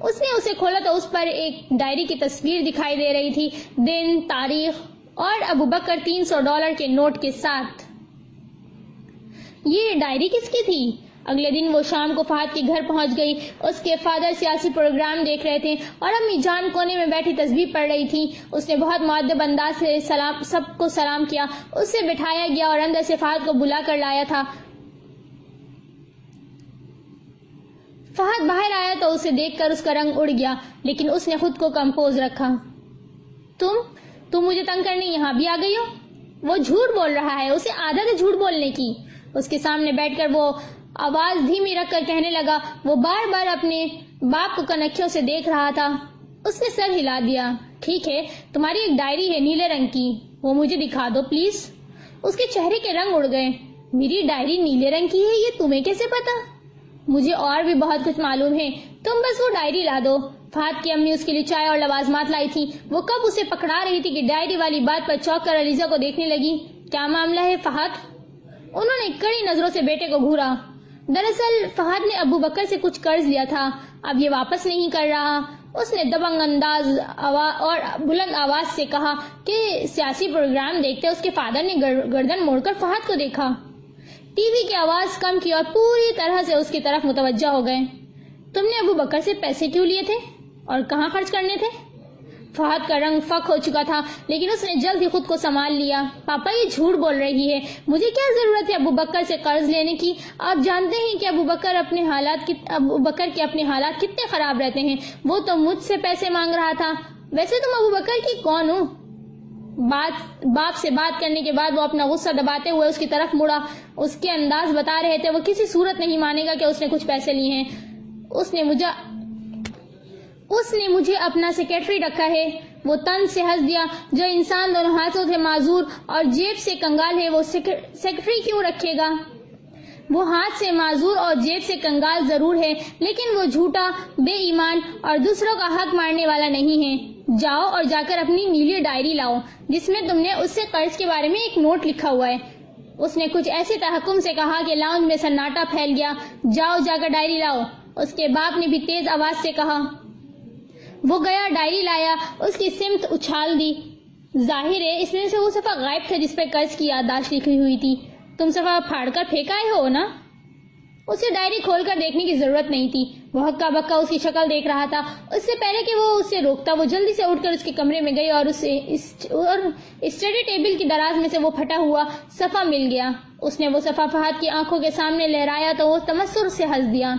اس نے اسے کھولا تو اس پر ایک ڈائری کی تصویر دکھائی دے رہی تھی۔ دن، تاریخ اور ابو بکر تین سو ڈالر کے نوٹ کے ساتھ۔ یہ ڈائری کس کی تھی؟ اگلے دن وہ شام کو فہد کے گھر پہنچ گئی۔ اس کے فادر سیاسی پروگرام دیکھ رہے تھے اور امی جان کونے میں بیٹھی تصویر پڑھ رہی تھی۔ اس نے بہت معدب انداز سے سلام، سب کو سلام کیا۔ اس سے بٹھایا گیا اور اندر سے فہد کو بلا کر لایا تھا۔ فہد باہر آیا تو اسے دیکھ کر اس کا رنگ اڑ گیا، لیکن اس نے خود کو کمپوز رکھا۔ تم تم مجھے تنگ کرنے یہاں بھی آ گئی ہو؟ وہ جھوٹ بول رہا ہے، اسے عادت ہے جھوٹ بولنے کی۔ اس کے سامنے بیٹھ کر وہ آواز دھیمی رکھ کر کہنے لگا۔ وہ بار بار اپنے باپ کو کنکھیوں سے دیکھ رہا تھا۔ اس نے سر ہلا دیا۔ ٹھیک ہے، تمہاری ایک ڈائری ہے نیلے رنگ کی۔ وہ مجھے دکھا دو پلیز۔ اس کے چہرے کے رنگ اڑ گئے۔ میری ڈائری نیلے رنگ کی ہے، یہ تمہیں کیسے پتا؟ مجھے اور بھی بہت کچھ معلوم ہے۔ تم بس وہ ڈائری لا دو۔ فہد کی امی اس کے لیے چائے اور لوازمات لائی تھی۔ وہ کب اسے پکڑا رہی تھی کہ ڈائری والی بات پر چوک کر علیزہ کو دیکھنے لگی؟ کیا معاملہ ہے فہد؟ انہوں نے کڑی نظروں سے بیٹے کو گھورا۔ دراصل فہد نے ابو بکر سے کچھ قرض لیا تھا۔ اب یہ واپس نہیں کر رہا۔ اس نے دبنگ انداز اور بلند آواز سے کہا کہ سیاسی پروگرام دیکھتے اس کے فادر نے گردن موڑ کر فہد کو دیکھا۔ ٹی وی کی آواز کم کی اور پوری طرح سے اس کی طرف متوجہ ہو گئے۔ تم نے ابو بکر سے پیسے کیوں لیے تھے؟ اور کہاں خرچ کرنے تھے؟ فہد کا رنگ فک ہو چکا تھا، لیکن اس نے جلد ہی خود کو سنبھال لیا۔ پاپا، یہ جھوٹ بول رہی ہے۔ مجھے کیا ضرورت ہے ابو بکر سے قرض لینے کی؟ آپ جانتے ہیں کہ ابو بکر اپنے حالات ابو بکر کے اپنے حالات کتنے خراب رہتے ہیں۔ وہ تو مجھ سے پیسے مانگ رہا تھا۔ ویسے تم ابو بکر کی کون ہو؟ بات، باپ سے بات کرنے کے بعد وہ اپنا غصہ دباتے ہوئے اس کی طرف مڑا۔ اس کے انداز بتا رہے تھے، وہ کسی صورت نہیں مانے گا کہ اس نے کچھ پیسے لیے ہیں۔ اس نے مجھے، اس نے مجھے اپنا سیکرٹری رکھا ہے۔ وہ تن سے ہنس دیا۔ جو انسان دونوں ہاتھوں سے معذور اور جیب سے کنگال ہے، وہ سیکرٹری کیوں رکھے گا؟ وہ ہاتھ سے معذور اور جیب سے کنگال ضرور ہے، لیکن وہ جھوٹا، بے ایمان اور دوسروں کا حق مارنے والا نہیں ہے۔ جاؤ اور جا کر اپنی نیلی ڈائری لاؤ، جس میں تم نے اس سے قرض کے بارے میں ایک نوٹ لکھا ہوا ہے۔ اس نے کچھ ایسے تحکم سے کہا کہ لاؤنج میں سناٹا پھیل گیا۔ جاؤ، جا کر ڈائری لاؤ۔ اس کے باپ نے بھی تیز آواز سے کہا۔ وہ گیا، ڈائری لایا، اس کی سمت اچھال دی۔ ظاہر ہے، اس میں سے وہ صفحہ غائب تھا جس پہ قرض کی یادداشت لکھی ہوئی تھی۔ تم صفحہ پھاڑ کر پھینکائے ہو نا؟ اسے ڈائری کھول کر دیکھنے کی ضرورت نہیں تھی۔ وہ ہکا بکا اس کی شکل دیکھ رہا تھا۔ اس سے پہلے کہ وہ اسے روکتا، وہ جلدی سے اٹھ کر اس کے کمرے میں گئی اور اسے اسٹڈی ٹیبل کی دراز میں سے وہ پھٹا ہوا صفا مل گیا۔ اس نے وہ صفا فہد کی آنکھوں کے سامنے لہرایا تو وہ تمسر سے ہنس دیا۔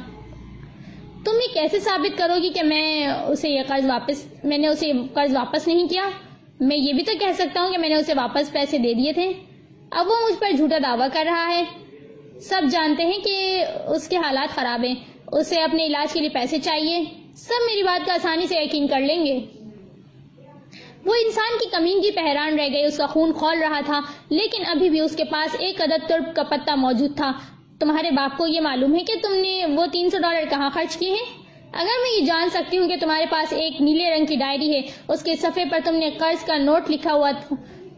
تم یہ کیسے ثابت کرو گی کہ میں اسے یہ قرض واپس، میں نے اسے قرض واپس نہیں کیا؟ میں یہ بھی تو کہہ سکتا ہوں کہ میں نے اسے واپس پیسے دے دیے تھے۔ اب وہ مجھ پر جھوٹا دعویٰ کر رہا ہے۔ سب جانتے ہیں کہ اس کے حالات خراب ہیں۔ اسے اپنے علاج کے لیے پیسے چاہیے۔ سب میری بات کا آسانی سے یقین کر لیں گے۔ وہ انسان کی کمین کی پہران رہ گئی اس کا خون کھول رہا تھا، لیکن ابھی بھی اس کے پاس ایک عدد ترب کا پتا موجود تھا۔ تمہارے باپ کو یہ معلوم ہے کہ تم نے وہ تین سو ڈالر کہاں خرچ کیے ہیں؟ اگر میں یہ جان سکتی ہوں کہ تمہارے پاس ایک نیلے رنگ کی ڈائری ہے، اس کے صفحے پر تم نے قرض کا نوٹ لکھا ہوا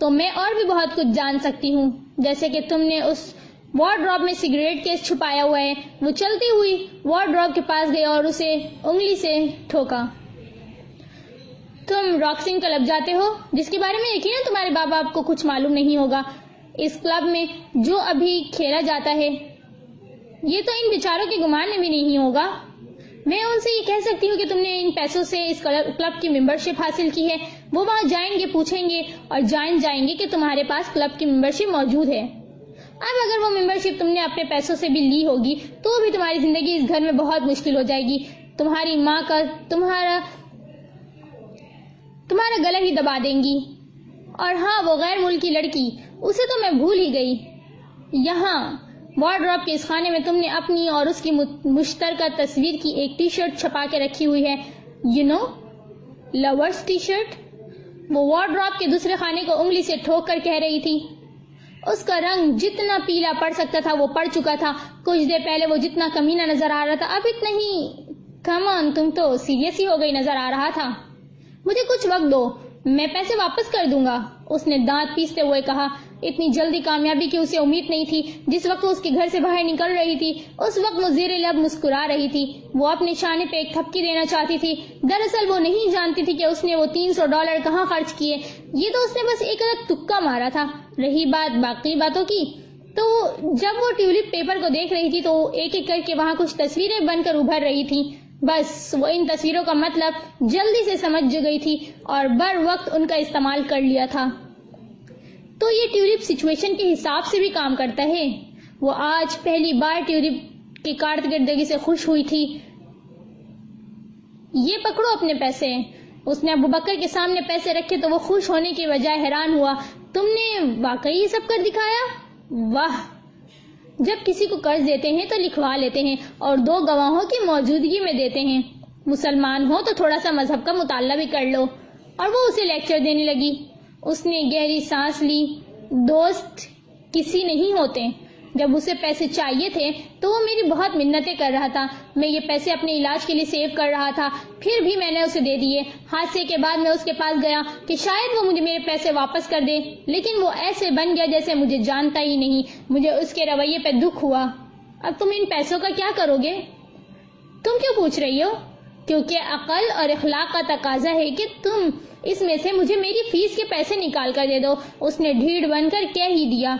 تو میں اور بھی بہت کچھ جان سکتی ہوں۔ جیسے کہ تم نے اس وارڈ ڈراپ میں سگریٹ کیس چھپایا ہوا ہے۔ وہ چلتی ہوئی وارڈ ڈراپ کے پاس گئی اور اسے انگلی سے ٹھوکا۔ تم راکسنگ کلب جاتے ہو؟ جس کے بارے میں یقینا تمہارے باپ آپ کو کچھ معلوم نہیں ہوگا۔ اس کلب میں جو ابھی کھیلا جاتا ہے، یہ تو ان بیچاروں کے گمان میں بھی نہیں ہوگا۔ میں ان سے یہ کہہ سکتی ہوں کہ تم نے ان پیسوں سے اس کلب کی ممبرشپ حاصل کی ہے۔ وہ وہاں جائیں گے، پوچھیں گے اور جان جائیں گے کہ تمہارے پاس کلب کی ممبرشپ موجود ہے۔ اب اگر وہ ممبرشپ تم نے اپنے پیسوں سے بھی لی ہوگی، تو بھی تمہاری زندگی اس گھر میں بہت مشکل ہو جائے گی۔ تمہاری ماں کا تمہارا تمہارا گلا ہی دبا دیں گی۔ اور ہاں وہ غیر ملکی لڑکی، اسے تو میں بھول ہی گئی۔ یہاں وارڈ ڈراپ کے اس خانے میں تم نے اپنی اور اس کی مشترکہ تصویر کی ایک ٹی شرٹ چھپا کے رکھی ہوئی ہے۔ You know lovers T shirt وہ وارڈ ڈراپ کے دوسرے خانے کو انگلی سے ٹھوک کر کہہ رہی تھی۔ اس کا رنگ جتنا پیلا پڑ سکتا تھا وہ پڑ چکا تھا۔ کچھ دیر پہلے وہ جتنا کمینہ نظر آ رہا تھا، اب اتنا ہی۔ کمان تم تو سیریس ہی ہو گئی، نظر آ رہا تھا۔ مجھے کچھ وقت دو، میں پیسے واپس کر دوں گا۔ اس نے دانت پیستے ہوئے کہا، اتنی جلدی کامیابی کی اسے امید نہیں تھی۔ جس وقت اس کے گھر سے باہر نکل رہی تھی، اس وقت وہ زیر لب مسکرا رہی تھی۔ وہ اپنے شانے پہ ایک تھپکی دینا چاہتی تھی۔ دراصل وہ نہیں جانتی تھی کہ اس نے وہ تین سو ڈالر کہاں خرچ کیے۔ یہ تو اس نے بس ایک الگ تکا مارا تھا۔ رہی بات باقی باتوں کی۔ تو جب وہ ٹیولپ پیپر کو دیکھ رہی تھی تو ایک ایک کر کے وہاں کچھ تصویریں بن کر ابھر رہی تھی بس وہ ان تصویروں کا مطلب جلدی سے سمجھ گئی تھی اور بر وقت ان کا استعمال کر لیا تھا۔ تو یہ ٹیولپ سچویشن کے حساب سے بھی کام کرتا ہے۔ وہ آج پہلی بار ٹیولپ کی کارکردگی سے خوش ہوئی تھی۔ یہ پکڑو اپنے پیسے۔ اس نے ابو بکر کے سامنے پیسے رکھے تو وہ خوش ہونے کی بجائے حیران ہوا، تم نے واقعی یہ سب کر دکھایا؟ واہ! جب کسی کو قرض دیتے ہیں تو لکھوا لیتے ہیں اور دو گواہوں کی موجودگی میں دیتے ہیں۔ مسلمان ہو تو تھوڑا سا مذہب کا مطالعہ بھی کر لو۔ اور وہ اسے لیکچر دینے لگی۔ اس نے گہری سانس لی۔ دوست کسی نہیں ہوتے۔ جب اسے پیسے چاہیے تھے تو وہ میری بہت منتیں کر رہا تھا۔ میں یہ پیسے اپنے علاج کے لیے سیو کر رہا تھا۔ پھر بھی میں نے اسے دے دیے۔ حادثے کے بعد میں اس کے پاس گیا کہ شاید وہ مجھے میرے پیسے واپس کر دے۔ لیکن وہ ایسے بن گیا جیسے مجھے جانتا ہی نہیں۔ مجھے اس کے رویے پہ دکھ ہوا۔ اب تم ان پیسوں کا کیا کرو گے؟ تم کیوں پوچھ رہی ہو؟ کیونکہ عقل اور اخلاق کا تقاضا ہے کہ تم اس میں سے مجھے میری فیس کے پیسے نکال کر دے دو۔ اس نے ڈھیڑ بن کر کہہ ہی دیا۔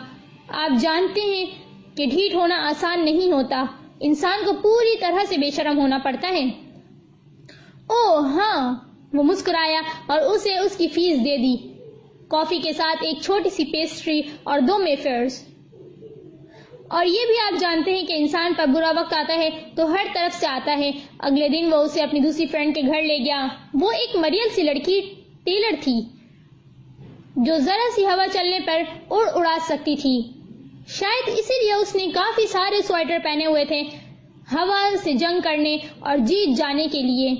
آپ جانتے ہیں کہ ڈھیٹ ہونا آسان نہیں ہوتا۔ انسان کو پوری طرح سے بے شرم ہونا پڑتا ہے۔ او ہاں وہ مسکرایا اور اسے اس کی فیس دے دی۔ کافی کے ساتھ ایک چھوٹی سی پیسٹری اور دو میفرز۔ اور یہ بھی آپ جانتے ہیں کہ انسان پر برا وقت آتا ہے تو ہر طرف سے آتا ہے۔ اگلے دن وہ اسے اپنی دوسری فرینڈ کے گھر لے گیا۔ وہ ایک مریل سی لڑکی، ٹیلر تھی، جو ذرا سی ہوا چلنے پر اڑ اڑا سکتی تھی۔ شاید اسی لیے اس نے کافی سارے سویٹر پہنے ہوئے تھے، ہوا سے جنگ کرنے اور جیت جانے کے لیے۔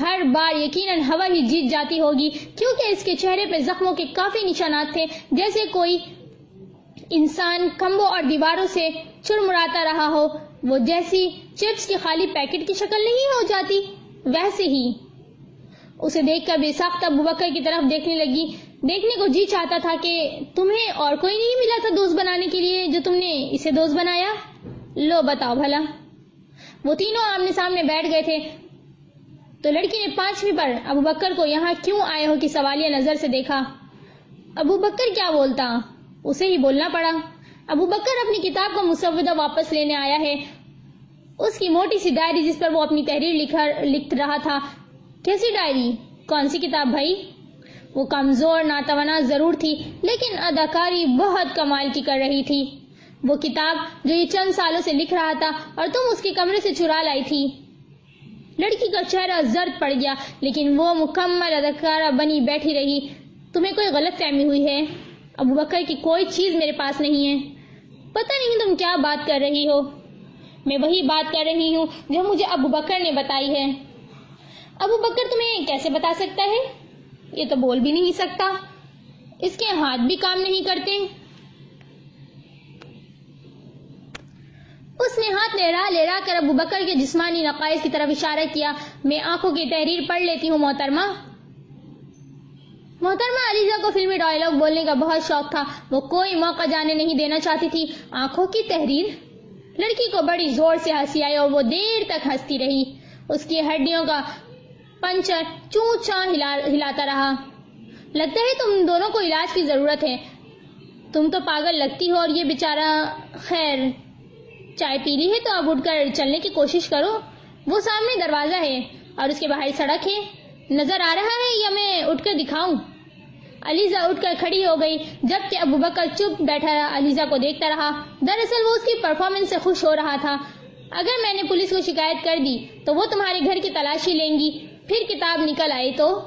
ہر بار یقیناً ہوا ہی جیت جاتی ہوگی، کیونکہ اس کے چہرے پہ زخموں کے کافی نشانات تھے، جیسے کوئی انسان کمبوں اور دیواروں سے چرمراتا رہا ہو۔ وہ جیسی چپس کی خالی پیکٹ کی شکل نہیں ہو جاتی، ویسے ہی۔ اسے دیکھ کر بے ساختہ بکر کی طرف دیکھنے لگی۔ دیکھنے کو جی چاہتا تھا کہ تمہیں اور کوئی نہیں ملا تھا دوست بنانے کے لیے جو تم نے اسے دوست بنایا؟ لو بتاؤ بھلا۔ وہ تینوں آمنے سامنے بیٹھ گئے تھے۔ تو لڑکی نے پانچویں پر ابو بکر کو یہاں کیوں آئے ہو کہ سوالیہ نظر سے دیکھا؟ ابو بکر کیا بولتا؟ اسے ہی بولنا پڑا۔ ابو بکر اپنی کتاب کا مسودہ واپس لینے آیا ہے۔ اس کی موٹی سی ڈائری جس پر وہ اپنی تحریر لکھ رہا تھا۔ کیسی ڈائری؟ کون سی کتاب بھائی؟ وہ کمزور ناتوانا ضرور تھی، لیکن اداکاری بہت کمال کی کر رہی تھی۔ وہ کتاب جو یہ چند سالوں سے لکھ رہا تھا اور تم اس کے کمرے سے چرا لائی تھی۔ لڑکی کا چہرہ زرد پڑ گیا، لیکن وہ مکمل اداکارہ بنی بیٹھی رہی۔ تمہیں کوئی غلط فہمی ہوئی ہے؟ ابو بکر کی کوئی چیز میرے پاس نہیں ہے۔ پتہ نہیں تم کیا بات کر رہی ہو۔ میں وہی بات کر رہی ہوں جو مجھے ابو بکر نے بتائی ہے۔ ابو بکر تمہیں کیسے بتا سکتا ہے؟ یہ تو بول بھی نہیں سکتا۔ اس کے ہاتھ بھی کام نہیں کرتے۔ اس نے ہاتھ لہرا لہرا کر ابو بکر کے جسمانی نقائص کی طرف اشارہ کیا۔ میں آنکھوں کی تحریر پڑھ لیتی ہوں، محترمہ۔ محترمہ، علیزہ کو فلمی ڈائلاگ بولنے کا بہت شوق تھا۔ وہ کوئی موقع جانے نہیں دینا چاہتی تھی۔ آنکھوں کی تحریر۔ لڑکی کو بڑی زور سے ہنسی آئی اور وہ دیر تک ہنستی رہی۔ اس کی ہڈیوں کا پنچر چونچا ہلاتا رہا۔ لگتا ہے تم دونوں کو علاج کی ضرورت ہے۔ تم تو پاگل لگتی ہو اور یہ بیچارہ خیر، چائے پی لی ہے تو اب اٹھ کر چلنے کی کوشش کرو۔ وہ سامنے دروازہ ہے اور اس کے باہر سڑک ہے۔ نظر آ رہا ہے یا میں اٹھ کر دکھاؤں؟ علیزہ اٹھ کر کھڑی ہو گئی جبکہ ابو بکر چپ بیٹھا رہا علیزہ کو دیکھتا رہا۔ دراصل وہ اس کی پرفارمنس سے خوش ہو رہا تھا۔ اگر میں نے پولیس کو شکایت کر دی تو وہ تمہارے گھر کی تلاشی لیں گی۔ پھر کتاب نکل آئی تو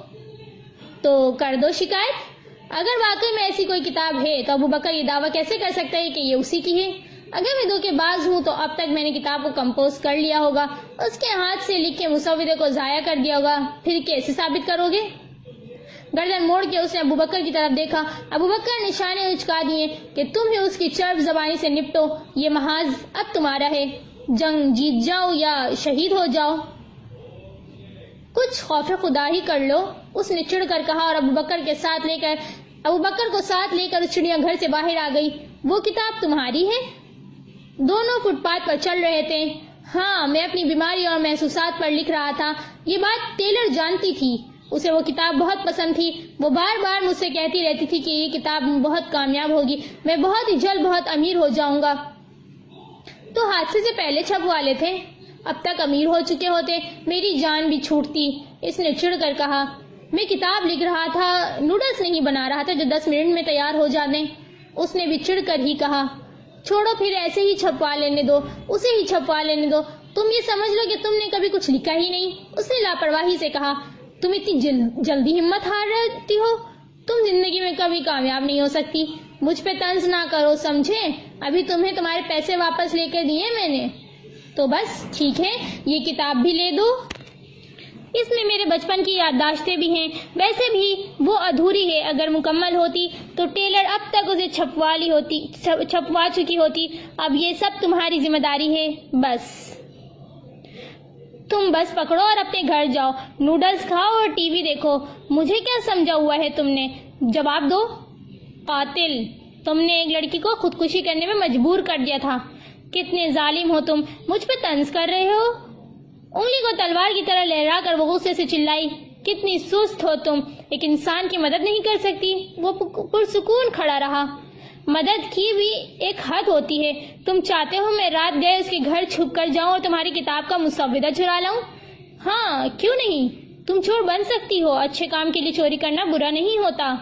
تو کر دو شکایت۔ اگر واقعی میں ایسی کوئی کتاب ہے تو ابو بکر یہ دعویٰ کیسے کر سکتا ہے کہ یہ اسی کی ہے؟ اگر میں دو کے باز ہوں تو اب تک میں نے کتاب کو کمپوز کر لیا ہوگا۔ اس کے ہاتھ سے لکھ کے مسودے کو ضائع کر دیا ہوگا۔ پھر کیسے ثابت کرو گے؟ گردن موڑ کے اس نے ابو بکر کی طرف دیکھا۔ ابو بکر نشانے اچکا دیے کہ تم ہی اس کی چرب زبانی سے نپٹو۔ یہ محاذ اب تمہارا ہے۔ جنگ جیت جاؤ یا شہید ہو جاؤ۔ کچھ خوف خدا ہی کر لو۔ اس نے چڑ کر کہا اور ابو بکر کے ساتھ لے کر ابو بکر کو ساتھ لے کر اس چڑیا گھر سے باہر آ گئی۔ وہ کتاب تمہاری ہے؟ دونوں فٹ پاتھ پر چل رہے تھے۔ ہاں میں اپنی بیماری اور محسوسات پر لکھ رہا تھا۔ یہ بات ٹیلر جانتی تھی۔ اسے وہ کتاب بہت پسند تھی۔ وہ بار بار مجھ سے کہتی رہتی تھی کہ یہ کتاب بہت کامیاب ہوگی۔ میں بہت ہی جلد بہت امیر ہو جاؤں گا۔ تو حادثے سے پہلے چھپ والے تھے۔ اب تک امیر ہو چکے ہوتے، میری جان بھی چھوٹتی۔ اس نے چڑ کر کہا، میں کتاب لکھ رہا تھا نوڈلز نہیں بنا رہا تھا جو دس منٹ میں تیار ہو جانے۔ اس نے بھی چڑ کر ہی کہا، چھوڑو پھر ایسے ہی چھپوا لینے دو، اسے ہی چھپوا لینے دو۔ تم یہ سمجھ لو کہ تم نے کبھی کچھ لکھا ہی نہیں۔ اس نے لاپرواہی سے کہا، تم اتنی جلدی ہمت ہار رہتی ہو؟ تم زندگی میں کبھی کامیاب نہیں ہو سکتی۔ مجھ پہ تنز نہ کرو، سمجھے؟ ابھی تمہیں تمہارے پیسے واپس لے کے دیے میں نے۔ تو بس ٹھیک ہے، یہ کتاب بھی لے دو۔ اس میں میرے بچپن کی یادداشتیں بھی ہیں۔ ویسے بھی وہ ادھوری ہے، اگر مکمل ہوتی تو ٹیلر اب تک اسے چھپوا لی ہوتی، چھپوا چکی ہوتی۔ اب یہ سب تمہاری ذمہ داری ہے، بس۔ تم بس پکڑو اور اپنے گھر جاؤ۔ نوڈلز کھاؤ اور ٹی وی دیکھو۔ مجھے کیا سمجھا ہوا ہے تم نے؟ جواب دو، قاتل۔ تم نے ایک لڑکی کو خودکشی کرنے میں مجبور کر دیا تھا۔ کتنے ظالم ہو تم؟ مجھ پہ تنز کر رہے ہو؟ انگلی کو تلوار کی طرح لہرا کر وہ غصے سے چلائی، کتنی سست ہو تم؟ ایک انسان کی مدد نہیں کر سکتی، وہ پرسکون کھڑا رہا۔ مدد کی بھی ایک حد ہوتی ہے۔ تم چاہتے ہو میں رات گئے اس کے گھر چھپ کر جاؤں اور تمہاری کتاب کا مسودہ چرا لاؤں؟ ہاں کیوں نہیں؟ تم چور بن سکتی ہو۔ اچھے کام کے لیے چوری کرنا برا نہیں ہوتا۔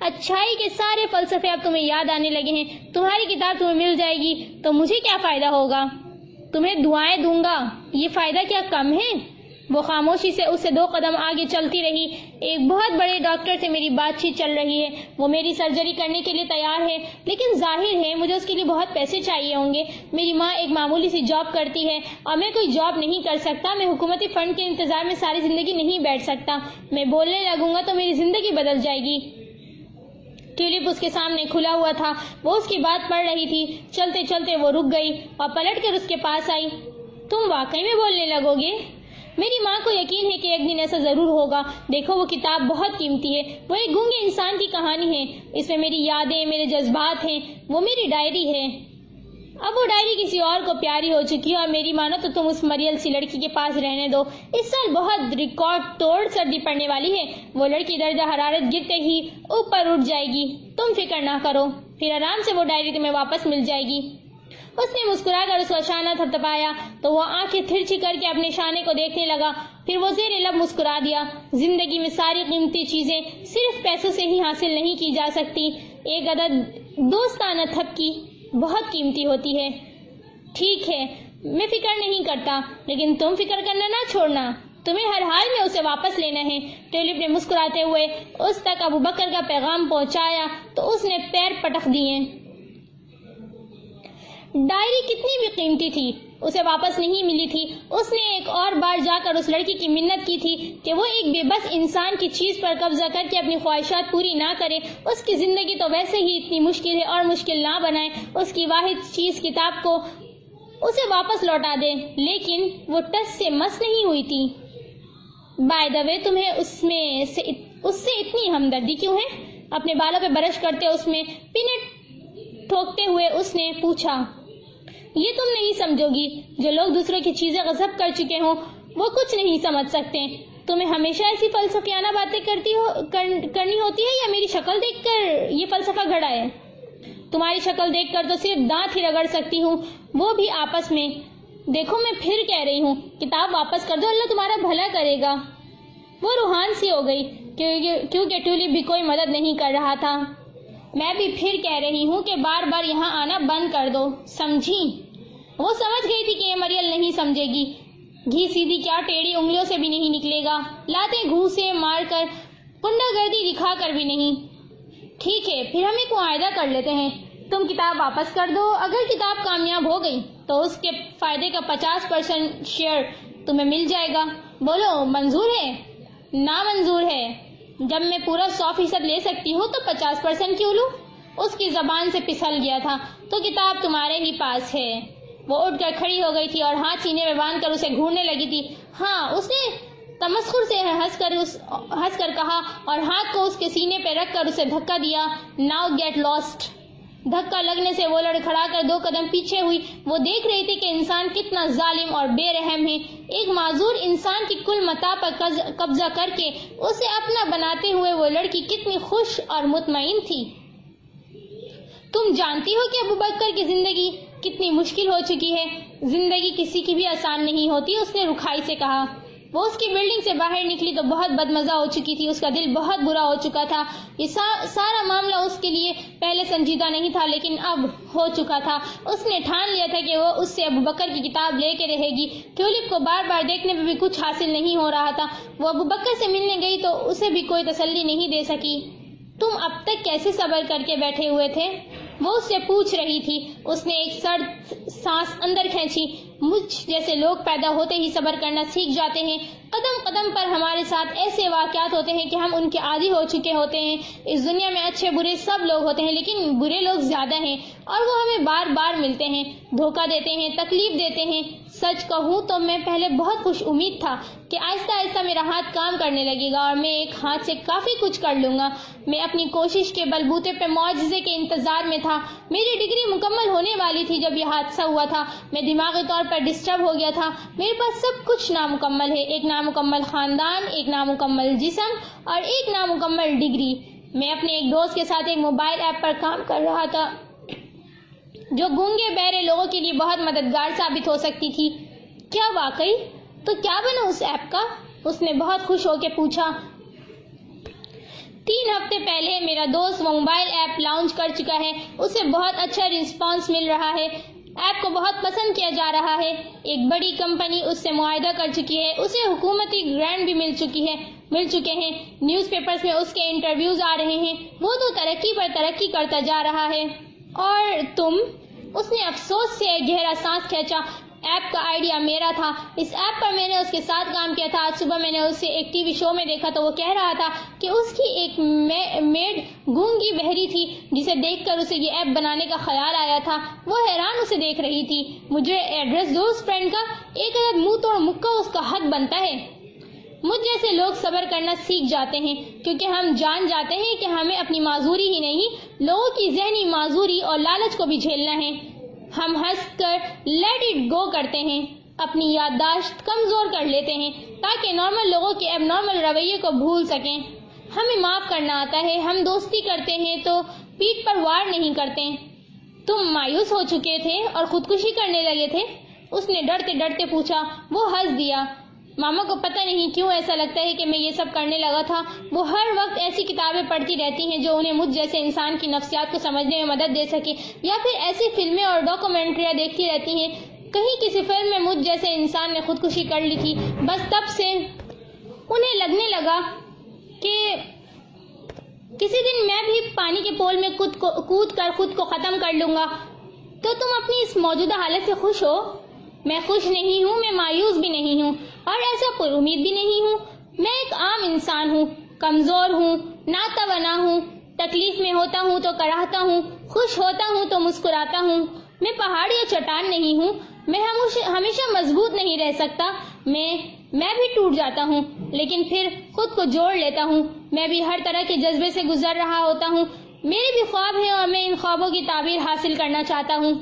اچھائی کے سارے فلسفے اب تمہیں یاد آنے لگے ہیں۔ تمہاری کتاب تمہیں مل جائے گی۔ تو مجھے کیا فائدہ ہوگا؟ تمہیں دعائیں دوں گا۔ یہ فائدہ کیا کم ہے؟ وہ خاموشی سے اسے دو قدم آگے چلتی رہی۔ ایک بہت بڑے ڈاکٹر سے میری بات چیت چل رہی ہے۔ وہ میری سرجری کرنے کے لیے تیار ہے۔ لیکن ظاہر ہے، مجھے اس کے لیے بہت پیسے چاہیے ہوں گے۔ میری ماں ایک معمولی سی جاب کرتی ہے اور میں کوئی جاب نہیں کر سکتا۔ میں حکومتی فنڈ کے انتظار میں ساری زندگی نہیں بیٹھ سکتا۔ میں بولنے لگوں گا تو میری زندگی بدل جائے گی۔ ٹیولپ اس کے سامنے کھلا ہوا تھا۔ وہ اس کی بات پڑھ رہی تھی۔ چلتے چلتے وہ رک گئی اور پلٹ کر اس کے پاس آئی۔ تم واقعی میں بولنے لگو گے؟ میری ماں کو یقین ہے کہ ایک دن ایسا ضرور ہوگا۔ دیکھو، وہ کتاب بہت قیمتی ہے۔ وہ ایک گونگے انسان کی کہانی ہے۔ اس میں میری یادیں، میرے جذبات ہیں۔ وہ میری ڈائری ہے۔ اب وہ ڈائری کسی اور کو پیاری ہو چکی ہے اور میری مانو تو تم اس مریل سی لڑکی کے پاس رہنے دو۔ اس سال بہت ریکارڈ توڑ سردی پڑنے والی ہے۔ وہ لڑکی درجہ حرارت گرتے ہی اوپر اٹھ جائے گی۔ تم فکر نہ کرو۔ پھر آرام سے وہ ڈائری تمہیں واپس مل جائے گی۔ اس نے مسکرا کر اس کا شانہ تھپ تھپایا تو وہ آنکھیں تھرچی کر کے اپنے شانے کو دیکھنے لگا۔ پھر وہ زیر لب مسکرا دیا۔ زندگی میں ساری قیمتی چیزیں صرف پیسوں سے ہی حاصل نہیں کی جا سکتی۔ ایک عدد دوستانہ تھپ کی بہت قیمتی ہوتی ہے۔ ٹھیک ہے، میں فکر نہیں کرتا، لیکن تم فکر کرنا نہ چھوڑنا۔ تمہیں ہر حال میں اسے واپس لینا ہے۔ ٹیولپ نے مسکراتے ہوئے اس تک ابو بکر کا پیغام پہنچایا تو اس نے پیر پٹک دیے۔ ڈائری کتنی بھی قیمتی تھی، اسے واپس نہیں ملی تھی۔ اس نے ایک اور بار جا کر اس لڑکی کی منت کی تھی کہ وہ ایک بے بس انسان کی چیز پر قبضہ کر کے اپنی خواہشات پوری نہ کرے۔ اس کی زندگی تو ویسے ہی اتنی مشکل ہے اور مشکل نہ بنائے۔ اس کی واحد چیز کتاب کو اسے واپس لوٹا دے، لیکن وہ ٹس سے مس نہیں ہوئی تھی۔ بائی دا وے تمہیں اس میں سے اس سے اتنی ہمدردی کیوں ہے؟ اپنے بالوں پہ برش کرتے اس میں پینٹ ٹھوکتے ہوئے اس نے پوچھا۔ یہ تم نہیں سمجھو گی۔ جو لوگ دوسروں کی چیزیں غصب کر چکے ہوں، وہ کچھ نہیں سمجھ سکتے۔ تمہیں ہمیشہ ایسی فلسفیانہ باتیں کرتی ہو کرنی ہوتی ہے یا میری شکل دیکھ کر یہ فلسفہ گھڑا ہے؟ تمہاری شکل دیکھ کر تو صرف دانت ہی رگڑ سکتی ہوں، وہ بھی آپس میں۔ دیکھو، میں پھر کہہ رہی ہوں، کتاب واپس کر دو، اللہ تمہارا بھلا کرے گا۔ وہ روحان سی ہو گئی کیونکہ ٹولپ بھی کوئی مدد نہیں کر رہا تھا۔ میں بھی پھر کہہ رہی ہوں کہ بار بار یہاں آنا بند کر دو۔ سمجھی؟ وہ سمجھ گئی تھی کہ یہ مریل نہیں سمجھے گی۔ گھی سیدھی کیا ٹیڑھی انگلیوں سے بھی نہیں نکلے گا۔ لاتے گھوسے مار کر کنڈا گردی دکھا کر بھی نہیں۔ ٹھیک ہے، پھر ہم ایک معاہدہ کر لیتے ہیں۔ تم کتاب واپس کر دو۔ اگر کتاب کامیاب ہو گئی تو اس کے فائدے کا پچاس پرسینٹ شیئر تمہیں مل جائے گا۔ بولو، منظور ہے؟ نا منظور ہے۔ جب میں پورا سو فیصد لے سکتی ہوں تو پچاس پرسینٹ کیوں لوں؟ اس کی زبان سے پسل گیا تھا۔ تو کتاب تمہارے ہی پاس ہے۔ وہ اٹھ کر کھڑی ہو گئی تھی اور ہاتھ سینے میں باندھ کر اسے گھورنے لگی تھی۔ ہاں اس نے تمسخر سے ہنس کر اس، ہنس کر کہا اور ہاتھ کو اس کے سینے پہ رکھ کر اسے دھکا دیا۔ ناؤ گیٹ لاسٹ دھکا لگنے سے وہ لڑکھڑا کر دو قدم پیچھے ہوئی۔ وہ دیکھ رہی تھی کہ انسان کتنا ظالم اور بے رحم ہے۔ ایک معذور انسان کی کل متا پر قبضہ کر کے اسے اپنا بناتے ہوئے وہ لڑکی کتنی خوش اور مطمئن تھی۔ تم جانتی ہو کہ ابو بکر کی زندگی کتنی مشکل ہو چکی ہے، زندگی کسی کی بھی آسان نہیں ہوتی، اس نے رکھائی سے کہا۔ وہ اس کی بلڈنگ سے باہر نکلی تو بہت بد مزہ ہو چکی تھی، اس کا دل بہت برا ہو چکا تھا۔ یہ سارا معاملہ اس کے لیے پہلے سنجیدہ نہیں تھا، لیکن اب ہو چکا تھا۔ اس نے ٹھان لیا تھا کہ وہ اس سے ابو بکر کی کتاب لے کے رہے گی۔ ٹیولپ کو بار بار دیکھنے پہ بھی کچھ حاصل نہیں ہو رہا تھا۔ وہ ابو بکر سے ملنے گئی تو اسے بھی کوئی تسلی نہیں دے سکی۔ تم اب تک کیسے صبر کر کے بیٹھے ہوئے تھے؟ وہ اس سے پوچھ رہی تھی۔ اس نے ایک سرد سانس اندر کھینچی۔ مجھ جیسے لوگ پیدا ہوتے ہی صبر کرنا سیکھ جاتے ہیں۔ قدم قدم پر ہمارے ساتھ ایسے واقعات ہوتے ہیں کہ ہم ان کے عادی ہو چکے ہوتے ہیں۔ اس دنیا میں اچھے برے سب لوگ ہوتے ہیں، لیکن برے لوگ زیادہ ہیں۔ اور وہ ہمیں بار بار ملتے ہیں، دھوکہ دیتے ہیں، تکلیف دیتے ہیں۔ سچ کہوں تو میں پہلے بہت خوش امید تھا کہ آہستہ آہستہ میرا ہاتھ کام کرنے لگے گا اور میں ایک ہاتھ سے کافی کچھ کر لوں گا۔ میں اپنی کوشش کے بلبوتے پہ معجزے کے انتظار میں تھا۔ میری ڈگری مکمل ہونے والی تھی جب یہ حادثہ ہوا تھا۔ میں دماغی طور پر ڈسٹرب ہو گیا تھا۔ میرے پاس سب کچھ نامکمل ہے۔ ایک نامکمل خاندان، ایک نامکمل جسم اور ایک نامکمل ڈگری۔ میں اپنے ایک دوست کے ساتھ ایک موبائل ایپ پر کام کر رہا تھا۔ جو گونگے بہرے لوگوں کے لیے بہت مددگار ثابت ہو سکتی تھی۔ کیا واقعی؟ تو کیا بنا اس ایپ کا؟ اس نے بہت خوش ہو کے پوچھا۔ تین ہفتے پہلے میرا دوست وہ موبائل ایپ لانچ کر چکا ہے۔ اسے بہت اچھا رسپانس مل رہا ہے۔ ایپ کو بہت پسند کیا جا رہا ہے۔ ایک بڑی کمپنی اس سے معاہدہ کر چکی ہے۔ اسے حکومتی گرانٹ بھی مل چکی ہے۔ مل چکے ہیں۔ نیوز پیپرز میں اس کے انٹرویوز آ رہے ہیں۔ وہ تو ترقی پر ترقی کرتا جا رہا ہے۔ اور تم، اس نے افسوس سے گہرا سانس کھینچا۔ ایپ کا آئیڈیا میرا تھا۔ اس ایپ پر میں نے اس کے ساتھ کام کیا تھا۔ آج صبح میں نے اسے ایک ٹی وی شو میں دیکھا تو وہ کہہ رہا تھا کہ اس کی ایک میڈ گونگی بہری تھی، جسے دیکھ کر اسے یہ ایپ بنانے کا خیال آیا تھا۔ وہ حیران اسے دیکھ رہی تھی۔ مجھے ایڈریس دو اس فرینڈ کا ایک عدد منہ توڑ مکہ اس کا حق بنتا ہے۔ مجھ جیسے لوگ صبر کرنا سیکھ جاتے ہیں، کیونکہ ہم جان جاتے ہیں کہ ہمیں اپنی معذوری ہی نہیں، لوگوں کی ذہنی معذوری اور لالچ کو بھی جھیلنا ہے۔ ہم ہنس کر لیٹ اٹ گو کرتے ہیں، اپنی یادداشت کمزور کر لیتے ہیں، تاکہ نارمل لوگوں کے اب نارمل رویے کو بھول سکیں۔ ہمیں معاف کرنا آتا ہے، ہم دوستی کرتے ہیں تو پیٹ پر وار نہیں کرتے۔ تم مایوس ہو چکے تھے اور خودکشی کرنے لگے تھے۔ اس نے ڈرتے ڈرتے پوچھا، وہ ہنس دیا۔ ماما کو پتہ نہیں کیوں ایسا لگتا ہے کہ میں یہ سب کرنے لگا تھا۔ وہ ہر وقت ایسی کتابیں پڑھتی رہتی ہیں جو انہیں مجھ جیسے انسان کی نفسیات کو سمجھنے میں مدد دے سکے یا پھر ایسی فلمیں اور ڈاکومنٹریاں دیکھتی رہتی ہیں۔ کہیں کسی فلم میں مجھ جیسے انسان نے خودکشی کر لی تھی، بس تب سے انہیں لگنے لگا کہ کسی دن میں بھی پانی کے پول میں کود کر خود کو ختم کر لوں گا۔ تو تم اپنی اس موجودہ حالت سے خوش ہو؟ میں خوش نہیں ہوں، میں مایوس بھی نہیں ہوں اور ایسا پر امید بھی نہیں ہوں۔ میں ایک عام انسان ہوں، کمزور ہوں ناتوانا ہوں، تکلیف میں ہوتا ہوں تو کراہتا ہوں، خوش ہوتا ہوں تو مسکراتا ہوں۔ میں پہاڑ یا چٹان نہیں ہوں، میں ہمیشہ مضبوط نہیں رہ سکتا۔ میں میں بھی ٹوٹ جاتا ہوں، لیکن پھر خود کو جوڑ لیتا ہوں۔ میں بھی ہر طرح کے جذبے سے گزر رہا ہوتا ہوں۔ میرے بھی خواب ہیں اور میں ان خوابوں کی تعبیر حاصل کرنا چاہتا ہوں۔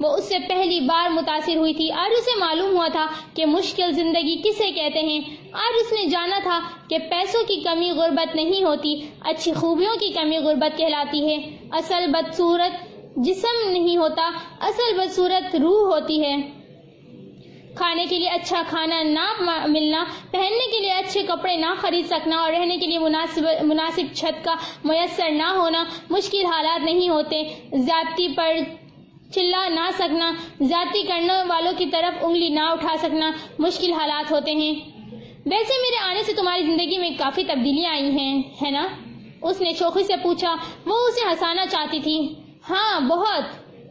وہ اس سے پہلی بار متاثر ہوئی تھی۔ آج اسے معلوم ہوا تھا کہ مشکل زندگی کسے کہتے ہیں۔ آج اس نے جانا تھا کہ پیسوں کی کمی غربت نہیں ہوتی، اچھی خوبیوں کی کمی غربت کہلاتی ہے۔ اصل بدصورت جسم نہیں ہوتا، اصل بدصورت روح ہوتی ہے۔ کھانے کے لیے اچھا کھانا نہ ملنا، پہننے کے لیے اچھے کپڑے نہ خرید سکنا، اور رہنے کے لیے مناسب مناسب چھت کا میسر نہ ہونا مشکل حالات نہیں ہوتے۔ زیادتی پر چلا نہ سکنا زیادتی کرنے والوں کی طرف انگلی نہ اٹھا سکنا مشکل حالات ہوتے ہیں۔ ویسے میرے آنے سے تمہاری زندگی میں کافی تبدیلیاں آئی ہیں، ہے نا؟ اس نے چوکھی سے پوچھا، وہ اسے ہنسانا چاہتی تھی۔ ہاں بہت۔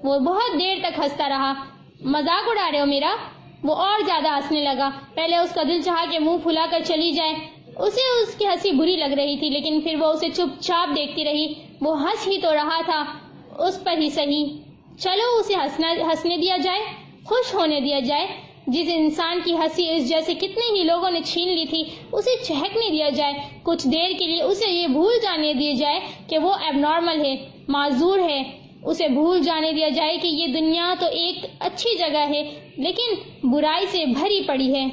وہ بہت دیر تک ہنستا رہا۔ مذاق اڑا رہے ہو میرا؟ وہ اور زیادہ ہنسنے لگا۔ پہلے اس کا دل چاہا کہ منہ پھلا کر چلی جائے۔ اسے اس کی ہنسی بری لگ رہی تھی، لیکن پھر وہ اسے چپ چاپ دیکھتی رہی۔ وہ ہنس ہی تو رہا تھا، اس پر ہی صحیح۔ چلو اسے ہنسنے دیا جائے، خوش ہونے دیا جائے۔ جس انسان کی ہنسی اس جیسے کتنے ہی لوگوں نے چھین لی تھی، اسے چہکنے دیا جائے۔ کچھ دیر کے لیے اسے یہ بھول جانے دیا جائے کہ وہ اب نارمل ہے، معذور ہے۔ اسے بھول جانے دیا جائے کہ یہ دنیا تو ایک اچھی جگہ ہے، لیکن برائی سے بھری پڑی ہے۔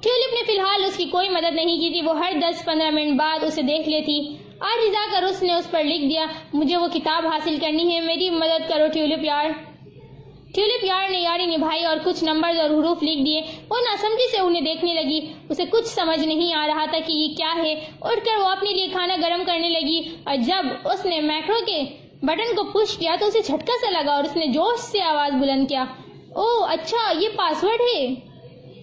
ٹیولپ نے فی الحال اس کی کوئی مدد نہیں کی تھی۔ وہ ہر دس پندرہ منٹ بعد اسے دیکھ لیتی۔ آج رضا کر اس نے اس پر لکھ دیا، مجھے وہ کتاب حاصل کرنی ہے، میری مدد کرو ٹیولپ یار ٹیولپ یار نے یاری نبھائی اور کچھ نمبر اور حروف لکھ دیے۔ وہ ناسمجھی سے انہیں دیکھنے لگی۔ اسے کچھ سمجھ نہیں آ رہا تھا کہ یہ کیا ہے۔ اٹھ کر وہ اپنے لیے کھانا گرم کرنے لگی۔ اور جب اس نے میٹرو کے بٹن کو پش کیا تو اسے جھٹکا سا لگا اور اس نے جوش سے آواز بلند کیا۔ او اچھا یہ پاسورڈ ہے۔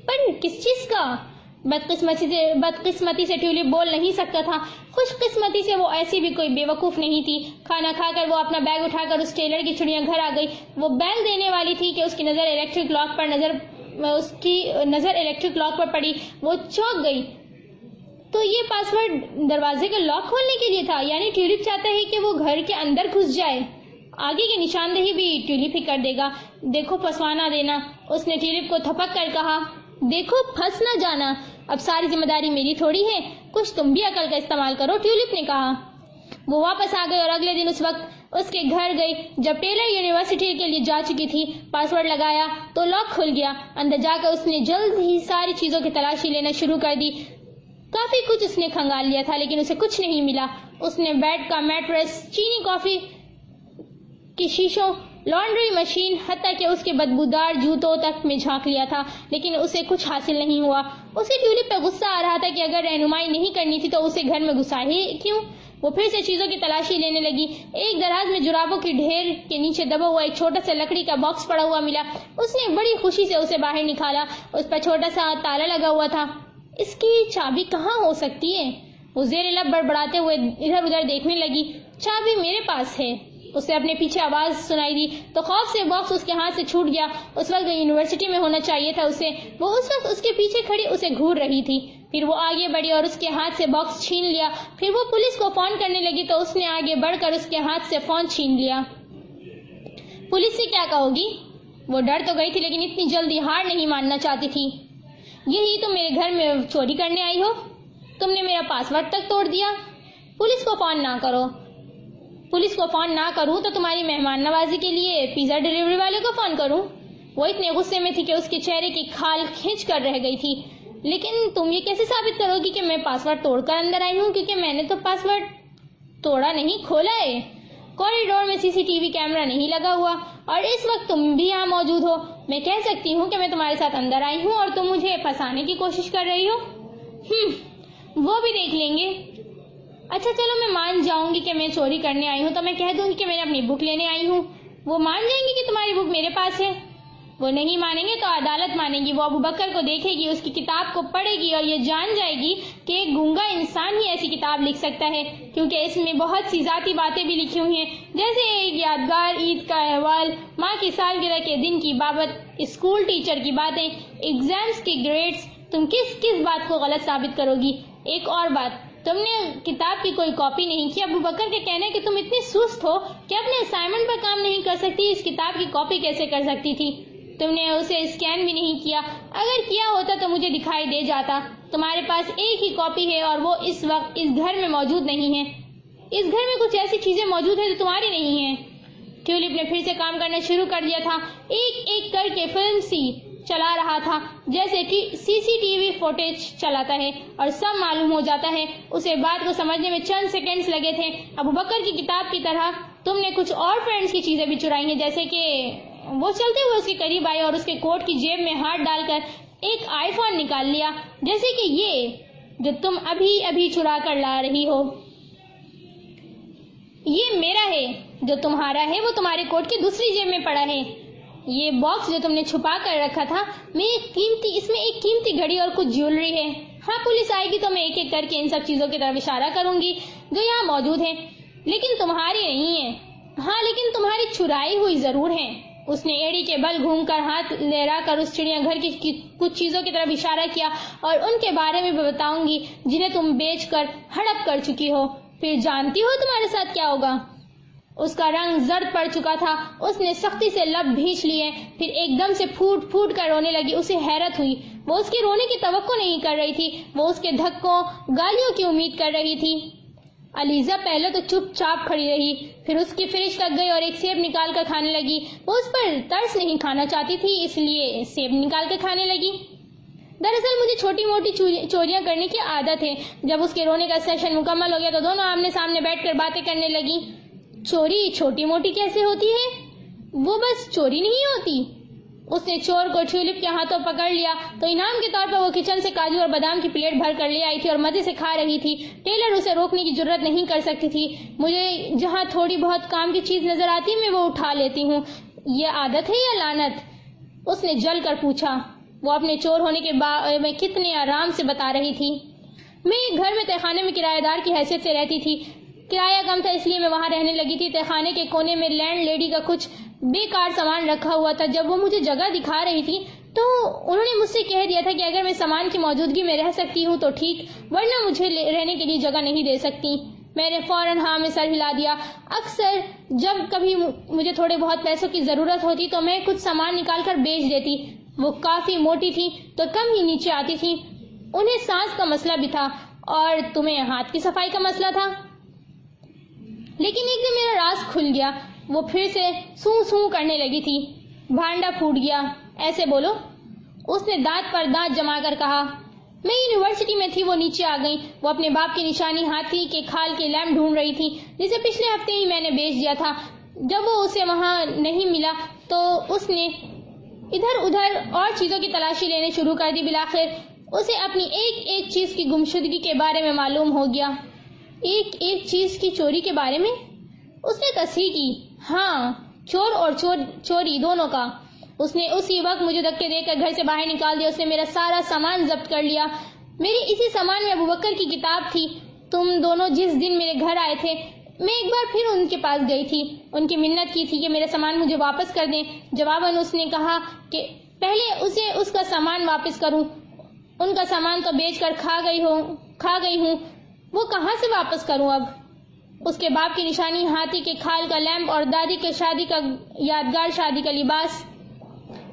پر کس چیز کا؟ بدقسمتی سے بدقسمتی سے ٹیولپ بول نہیں سکتا تھا۔ خوش قسمتی سے وہ ایسی بھی کوئی بے وقوف نہیں تھی۔ کھانا کھا کر وہ اپنا بیگ اٹھا کر اس ٹیلر کی چڑیاں گھر آ گئی۔ وہ بیگ دینے والی تھی کہ اس کی نظر الیکٹرک لاک پر نظر اس کی نظر الیکٹرک لاک پر پڑی۔ وہ چوک گئی۔ تو یہ پاسورڈ دروازے کا لاک کھولنے کے لیے تھا۔ یعنی ٹیولپ چاہتا ہے کہ وہ گھر کے اندر گھس جائے۔ آگے کی نشاندہی بھی ٹیولپ ہی کر دے گا۔ دیکھو پسوانا دینا۔ اس نے ٹیولپ کو تھپک کر کہا، دیکھو پھنس نہ جانا۔ اب ساری ذمہ داری میری تھوڑی ہے، کچھ تم بھی عقل کا استعمال کرو، ٹیولپ نے کہا۔ وہ واپس آ گئی اور اگلے دن اس وقت اس کے گھر گئی جب ٹیلر یونیورسٹی کے لیے جا چکی تھی، پاسورڈ لگایا تو لاک کھل گیا۔ اندر جا کر اس نے جلد ہی ساری چیزوں کی تلاشی لینا شروع کر دی۔ کافی کچھ اس نے کھنگال لیا تھا، لیکن اسے کچھ نہیں ملا۔ اس نے بیڈ کا میٹریس، چینی کافی کی شیشوں لانڈری مشین حتیٰ کہ اس کے بدبودار جوتوں تک میں جھانک لیا تھا، لیکن اسے کچھ حاصل نہیں ہوا۔ اسے ٹیولپ پہ غصہ آ رہا تھا کہ اگر رہنمائی نہیں کرنی تھی تو اسے گھر میں گھسا ہی کیوں؟ وہ پھر سے چیزوں کی تلاشی لینے لگی۔ ایک دراز میں جرابوں کی ڈھیر کے نیچے دبا ہوا ایک چھوٹا سا لکڑی کا باکس پڑا ہوا ملا۔ اس نے بڑی خوشی سے اسے باہر نکالا۔ اس پر چھوٹا سا تالا لگا ہوا تھا۔ اس کی چابی کہاں ہو سکتی ہے؟ وہ زیر لب بڑبڑاتے ہوئے ادھر ادھر دیکھنے لگی۔ چابی میرے پاس ہے۔ اسے اپنے پیچھے آواز سنائی دی تو خوف سے باکس اس کے ہاتھ سے چھوٹ گیا۔ اس وقت یونیورسٹی میں ہونا چاہیے تھا اسے، وہ اس وقت اس کے پیچھے کھڑی اسے گھور رہی تھی۔ پھر وہ آگے بڑھی اور اس کے ہاتھ سے باکس چھین لیا۔ پھر وہ پولیس کو فون کرنے لگی تو اس نے آگے بڑھ کر اس کے ہاتھ سے فون چھین لیا۔ پولیس سے کیا کہو گی؟ وہ ڈر تو گئی تھی لیکن اتنی جلدی ہار نہیں ماننا چاہتی تھی۔ یہی تم میرے گھر میں چوری کرنے آئی ہو۔ تم نے میرا پاسورڈ تک توڑ دیا۔ پولیس کو فون نہ کرو۔ پولیس کو فون نہ کروں تو تمہاری مہمان نوازی کے لیے پیزا ڈلیوری والے کو فون کروں۔ وہ اتنے غصے میں تھی کہ اس کے چہرے کی کھال کھینچ کر رہ گئی تھی۔ لیکن تم یہ کیسے ثابت کرو گی کہ میں پاسورڈ توڑ کر اندر آئی ہوں؟ کیونکہ میں نے تو پاسورڈ توڑا نہیں، کھولا ہے۔ کوریڈور میں سی سی ٹی وی کیمرہ نہیں لگا ہوا۔ اور اس وقت تم بھی یہاں موجود ہو۔ میں کہہ سکتی ہوں کہ میں تمہارے ساتھ اندر آئی ہوں اور تم مجھے پھنسانے کی کوشش کر رہی ہو۔ ہم وہ بھی دیکھ لیں گے۔ اچھا چلو میں مان جاؤں گی کہ میں چوری کرنے آئی ہوں، تو میں کہہ دوں گی کہ میں اپنی بک لینے آئی ہوں۔ وہ مان جائیں گی کہ تمہاری بک میرے پاس ہے۔ وہ نہیں مانیں گے تو عدالت مانے گی۔ وہ ابو بکر کو دیکھے گی، اس کی کتاب کو پڑھے گی اور یہ جان جائے گی کہ ایک گونگا انسان ہی ایسی کتاب لکھ سکتا ہے۔ کیونکہ اس میں بہت سی ذاتی باتیں بھی لکھی ہوئی ہیں۔ جیسے ایک یادگار عید کا احوال، ماں کی سالگرہ کے دن کی بابت، اسکول ٹیچر کی باتیں ایگزامز کی گریڈز تم کس کس بات کو غلط ثابت کرو گی؟ ایک اور بات تم نے کتاب کی کوئی کاپی نہیں کی؟ ابو بکر کے کہنے کہ تم اتنی سست ہو کہ اپنے اسائنمنٹ پر کام نہیں کر سکتی، اس کتاب کی کاپی کیسے کر سکتی تھی؟ تم نے اسے اسکین بھی نہیں کیا۔ اگر کیا ہوتا تو مجھے دکھائی دے جاتا۔ تمہارے پاس ایک ہی کاپی ہے اور وہ اس وقت اس گھر میں موجود نہیں ہے۔ اس گھر میں کچھ ایسی چیزیں موجود ہیں جو تمہاری نہیں ہیں۔ ٹیولپ نے پھر سے کام کرنا شروع کر دیا تھا۔ ایک ایک کر کے فلم سی۔ چلا رہا تھا۔ جیسے کہ سی سی ٹی وی فوٹیج چلاتا ہے اور سب معلوم ہو جاتا ہے۔ اسے بات کو سمجھنے میں چند سیکنڈز لگے تھے۔ ابو بکر کی کتاب کی طرح تم نے کچھ اور فرینڈز کی چیزیں بھی چرائی ہیں۔ جیسے کہ وہ چلتے ہوئے اس کے قریب آئے اور اس کے کوٹ کی جیب میں ہاتھ ڈال کر ایک آئی فون نکال لیا۔ جیسے کہ یہ جو تم ابھی ابھی چرا کر لا رہی ہو۔ یہ میرا ہے۔ جو تمہارا ہے وہ تمہارے کوٹ کی دوسری جیب میں پڑا ہے۔ یہ باکس جو تم نے چھپا کر رکھا تھا، میں ایک قیمتی، اس میں ایک قیمتی گھڑی اور کچھ جیولری ہے۔ ہاں پولیس آئے گی تو میں ایک ایک کر کے ان سب چیزوں کی طرف اشارہ کروں گی جو یہاں موجود ہیں۔ لیکن تمہاری نہیں ہے ہاں لیکن تمہاری چھرائی ہوئی ضرور ہے اس نے ایڑی کے بل گھوم کر ہاتھ لہرا کر اس چڑیا گھر کی کچھ چیزوں کی طرف اشارہ کیا اور ان کے بارے میں بھی بتاؤں گی جنہیں تم بیچ کر ہڑپ کر چکی ہو۔ پھر جانتی ہو تمہارے ساتھ کیا ہوگا؟ اس کا رنگ زرد پڑ چکا تھا۔ اس نے سختی سے لب بھیچ لیے۔ پھر ایک دم سے پھوٹ پھوٹ کر رونے لگی۔ اسے حیرت ہوئی۔ وہ اس کے رونے کی توقع نہیں کر رہی تھی۔ وہ اس کے دھکوں، گالیوں کی امید کر رہی تھی۔ علیزہ پہلے تو چپ چاپ کھڑی رہی۔ پھر اس کی فریج تک گئی اور ایک سیب نکال کر کھانے لگی۔ وہ اس پر ترس نہیں کھانا چاہتی تھی، اس لیے سیب نکال کر کھانے لگی۔ دراصل مجھے چھوٹی موٹی چوریاں کرنے کی عادت ہے۔ جب اس کے رونے کا سیشن مکمل ہو گیا تو دونوں آمنے سامنے بیٹھ کر باتیں کرنے لگی۔ چوری چھوٹی موٹی کیسے ہوتی ہے؟ وہ بس چوری نہیں ہوتی۔ اس نے چور کو ٹیولپ کے ہاتھوں پکڑ لیا۔ تو انعام کے طور پر وہ کچن سے کاجو اور بادام کی پلیٹ بھر کر لے آئی تھی اور مزے سے کھا رہی تھی۔ ٹیلر اسے روکنے کی ضرورت نہیں کر سکتی تھی۔ مجھے جہاں تھوڑی بہت کام کی چیز نظر آتی میں وہ اٹھا لیتی ہوں۔ یہ عادت ہے یا لانت اس نے جل کر پوچھا۔ وہ اپنے چور ہونے کے بارے میں کتنے آرام سے بتا رہی تھی۔ میں ایک گھر میں تہخانے میں کرایہ دار کی حیثیت سے رہتی تھی۔ کرایہ کم تھا، اس لیے میں وہاں رہنے لگی تھی۔ تہخانے کے کونے میں لینڈ لیڈی کا کچھ بیکار سامان رکھا ہوا تھا۔ جب وہ مجھے جگہ دکھا رہی تھی، تو انہوں نے مجھ سے کہہ دیا تھا کہ اگر میں سامان کی موجودگی میں رہ سکتی ہوں تو ٹھیک، ورنہ مجھے رہنے کے لیے جگہ نہیں دے سکتی۔ میں نے فوراً ہاں میں سر ہلا دیا۔ اکثر جب کبھی مجھے تھوڑے بہت پیسوں کی ضرورت ہوتی تو میں کچھ سامان نکال کر بیچ دیتی۔ وہ کافی موٹی تھی تو کم ہی نیچے آتی تھی۔ انہیں سانس کا مسئلہ بھی تھا اور تمہیں ہاتھ کی صفائی کا مسئلہ تھا۔ لیکن ایک دن میرا راز کھل گیا۔ وہ پھر سے سو سو کرنے لگی تھی۔ بھانڈا پھوٹ گیا۔ ایسے بولو۔ اس نے دانت پر دانت جما کر کہا، میں یونیورسٹی میں تھی، وہ نیچے آ گئی وہ اپنے باپ کی نشانی ہاتھی کے کھال کے لیمپ ڈھونڈ رہی تھی، جسے پچھلے ہفتے ہی میں نے بیچ دیا تھا۔ جب وہ اسے وہاں نہیں ملا تو اس نے ادھر ادھر اور چیزوں کی تلاشی لینے شروع کر دی۔ بلاخر اسے اپنی ایک ایک چیز کی گمشدگی کے بارے میں معلوم ہو گیا۔ ایک ایک چیز کی چوری کے بارے میں؟ اس نے تصحیح کی ہاں چور اور چور، چوری دونوں کا۔ اس نے اسی وقت مجھے دھکے دے کر گھر سے باہر نکال دیا، اس نے میرا سارا سامان ضبط کر لیا۔ میری اسی سامان میں ابو بکر کی کتاب تھی۔ تم دونوں جس دن میرے گھر آئے تھے، میں ایک بار پھر ان کے پاس گئی تھی۔ ان کی منت کی تھی کہ میرا سامان مجھے واپس کر دیں۔ جواباً اس نے کہا کہ پہلے اسے اس کا سامان واپس کروں۔ ان کا سامان تو بیچ کر کھا گئی ہوں، کھا گئی ہوں۔ وہ کہاں سے واپس کروں اب؟ اس کے باپ کی نشانی، ہاتھی کے کھال کا لیمپ اور دادی کے شادی کا یادگار شادی کا لباس۔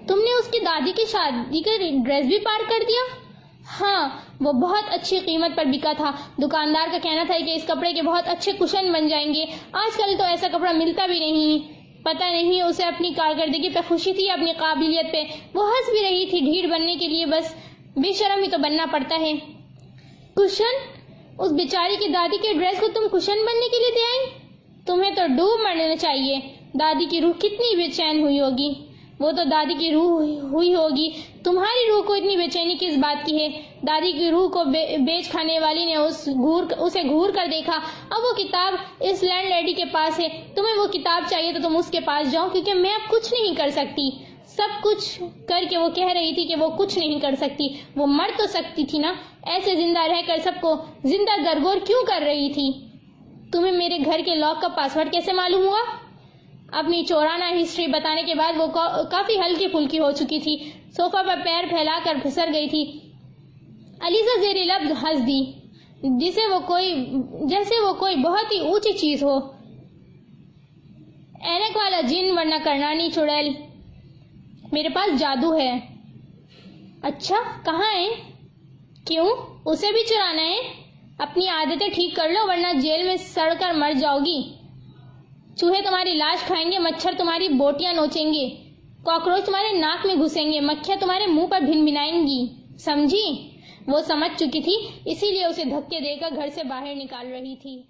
تم نے اس کی دادی کی شادی کا ڈریس بھی پار کر دیا؟ ہاں وہ بہت اچھی قیمت پر بکا تھا۔ دکاندار کا کہنا تھا کہ اس کپڑے کے بہت اچھے کشن بن جائیں گے۔ آج کل تو ایسا کپڑا ملتا بھی نہیں۔ پتہ نہیں اسے اپنی کارکردگی پہ خوشی تھی اپنی قابلیت پہ۔ وہ ہنس بھی رہی تھی ڈھیر بننے کے لیے، بس بے شرم ہی تو بننا پڑتا ہے۔ کشن؟ اس بیچاری کی دادی کے ڈریس کو تم کشن بننے کے لیے دے آئی تمہیں تو ڈوب مرنا چاہیے۔ دادی کی روح کتنی بے چین ہوئی ہوگی۔ وہ تو دادی کی روح ہوئی ہوگی۔ تمہاری روح کو اتنی بے چینی کس بات کی ہے؟ دادی کی روح کو بیچ کھانے والی نے اس گھور اسے گھور کر دیکھا۔ اب وہ کتاب اس لینڈ لیڈی کے پاس ہے۔ تمہیں وہ کتاب چاہیے تو تم اس کے پاس جاؤ، کیونکہ میں اب کچھ نہیں کر سکتی۔ سب کچھ کر کے وہ کہہ رہی تھی کہ وہ کچھ نہیں کر سکتی۔ وہ مر تو سکتی تھی نا؟ ایسے زندہ رہ کر سب کو زندہ گرگور کیوں کر رہی تھی؟ تمہیں میرے گھر کے لاک کا پاسورڈ کیسے معلوم ہوا؟ اپنی چورانہ ہسٹری بتانے کے بعد وہ کافی ہلکی پھلکی ہو چکی تھی۔ صوفہ پر پیر پھیلا کر پھسر گئی تھی۔ علیزہ زیر لفظ ہنس دی۔ جسے وہ کوئی جیسے وہ کوئی بہت ہی اونچی چیز ہو۔ اینک والا جن ورنہ کرنانی چڑیل۔ میرے پاس جادو ہے۔ اچھا کہاں ہے کیوں؟ اسے بھی چرانا ہے۔ اپنی عادتیں ٹھیک کر لو، ورنہ جیل میں سڑ کر مر جاؤ گی۔ چوہے تمہاری لاش کھائیں گے، مچھر تمہاری بوٹیاں نوچیں گے۔ کاکروچ تمہارے ناک میں گھسیں گے، مکھیاں تمہارے منہ پر بھن بھنائیں گی۔ سمجھی؟ وہ سمجھ چکی تھی، اسی لیے اسے دھکے دے کر گھر سے باہر نکال رہی تھی۔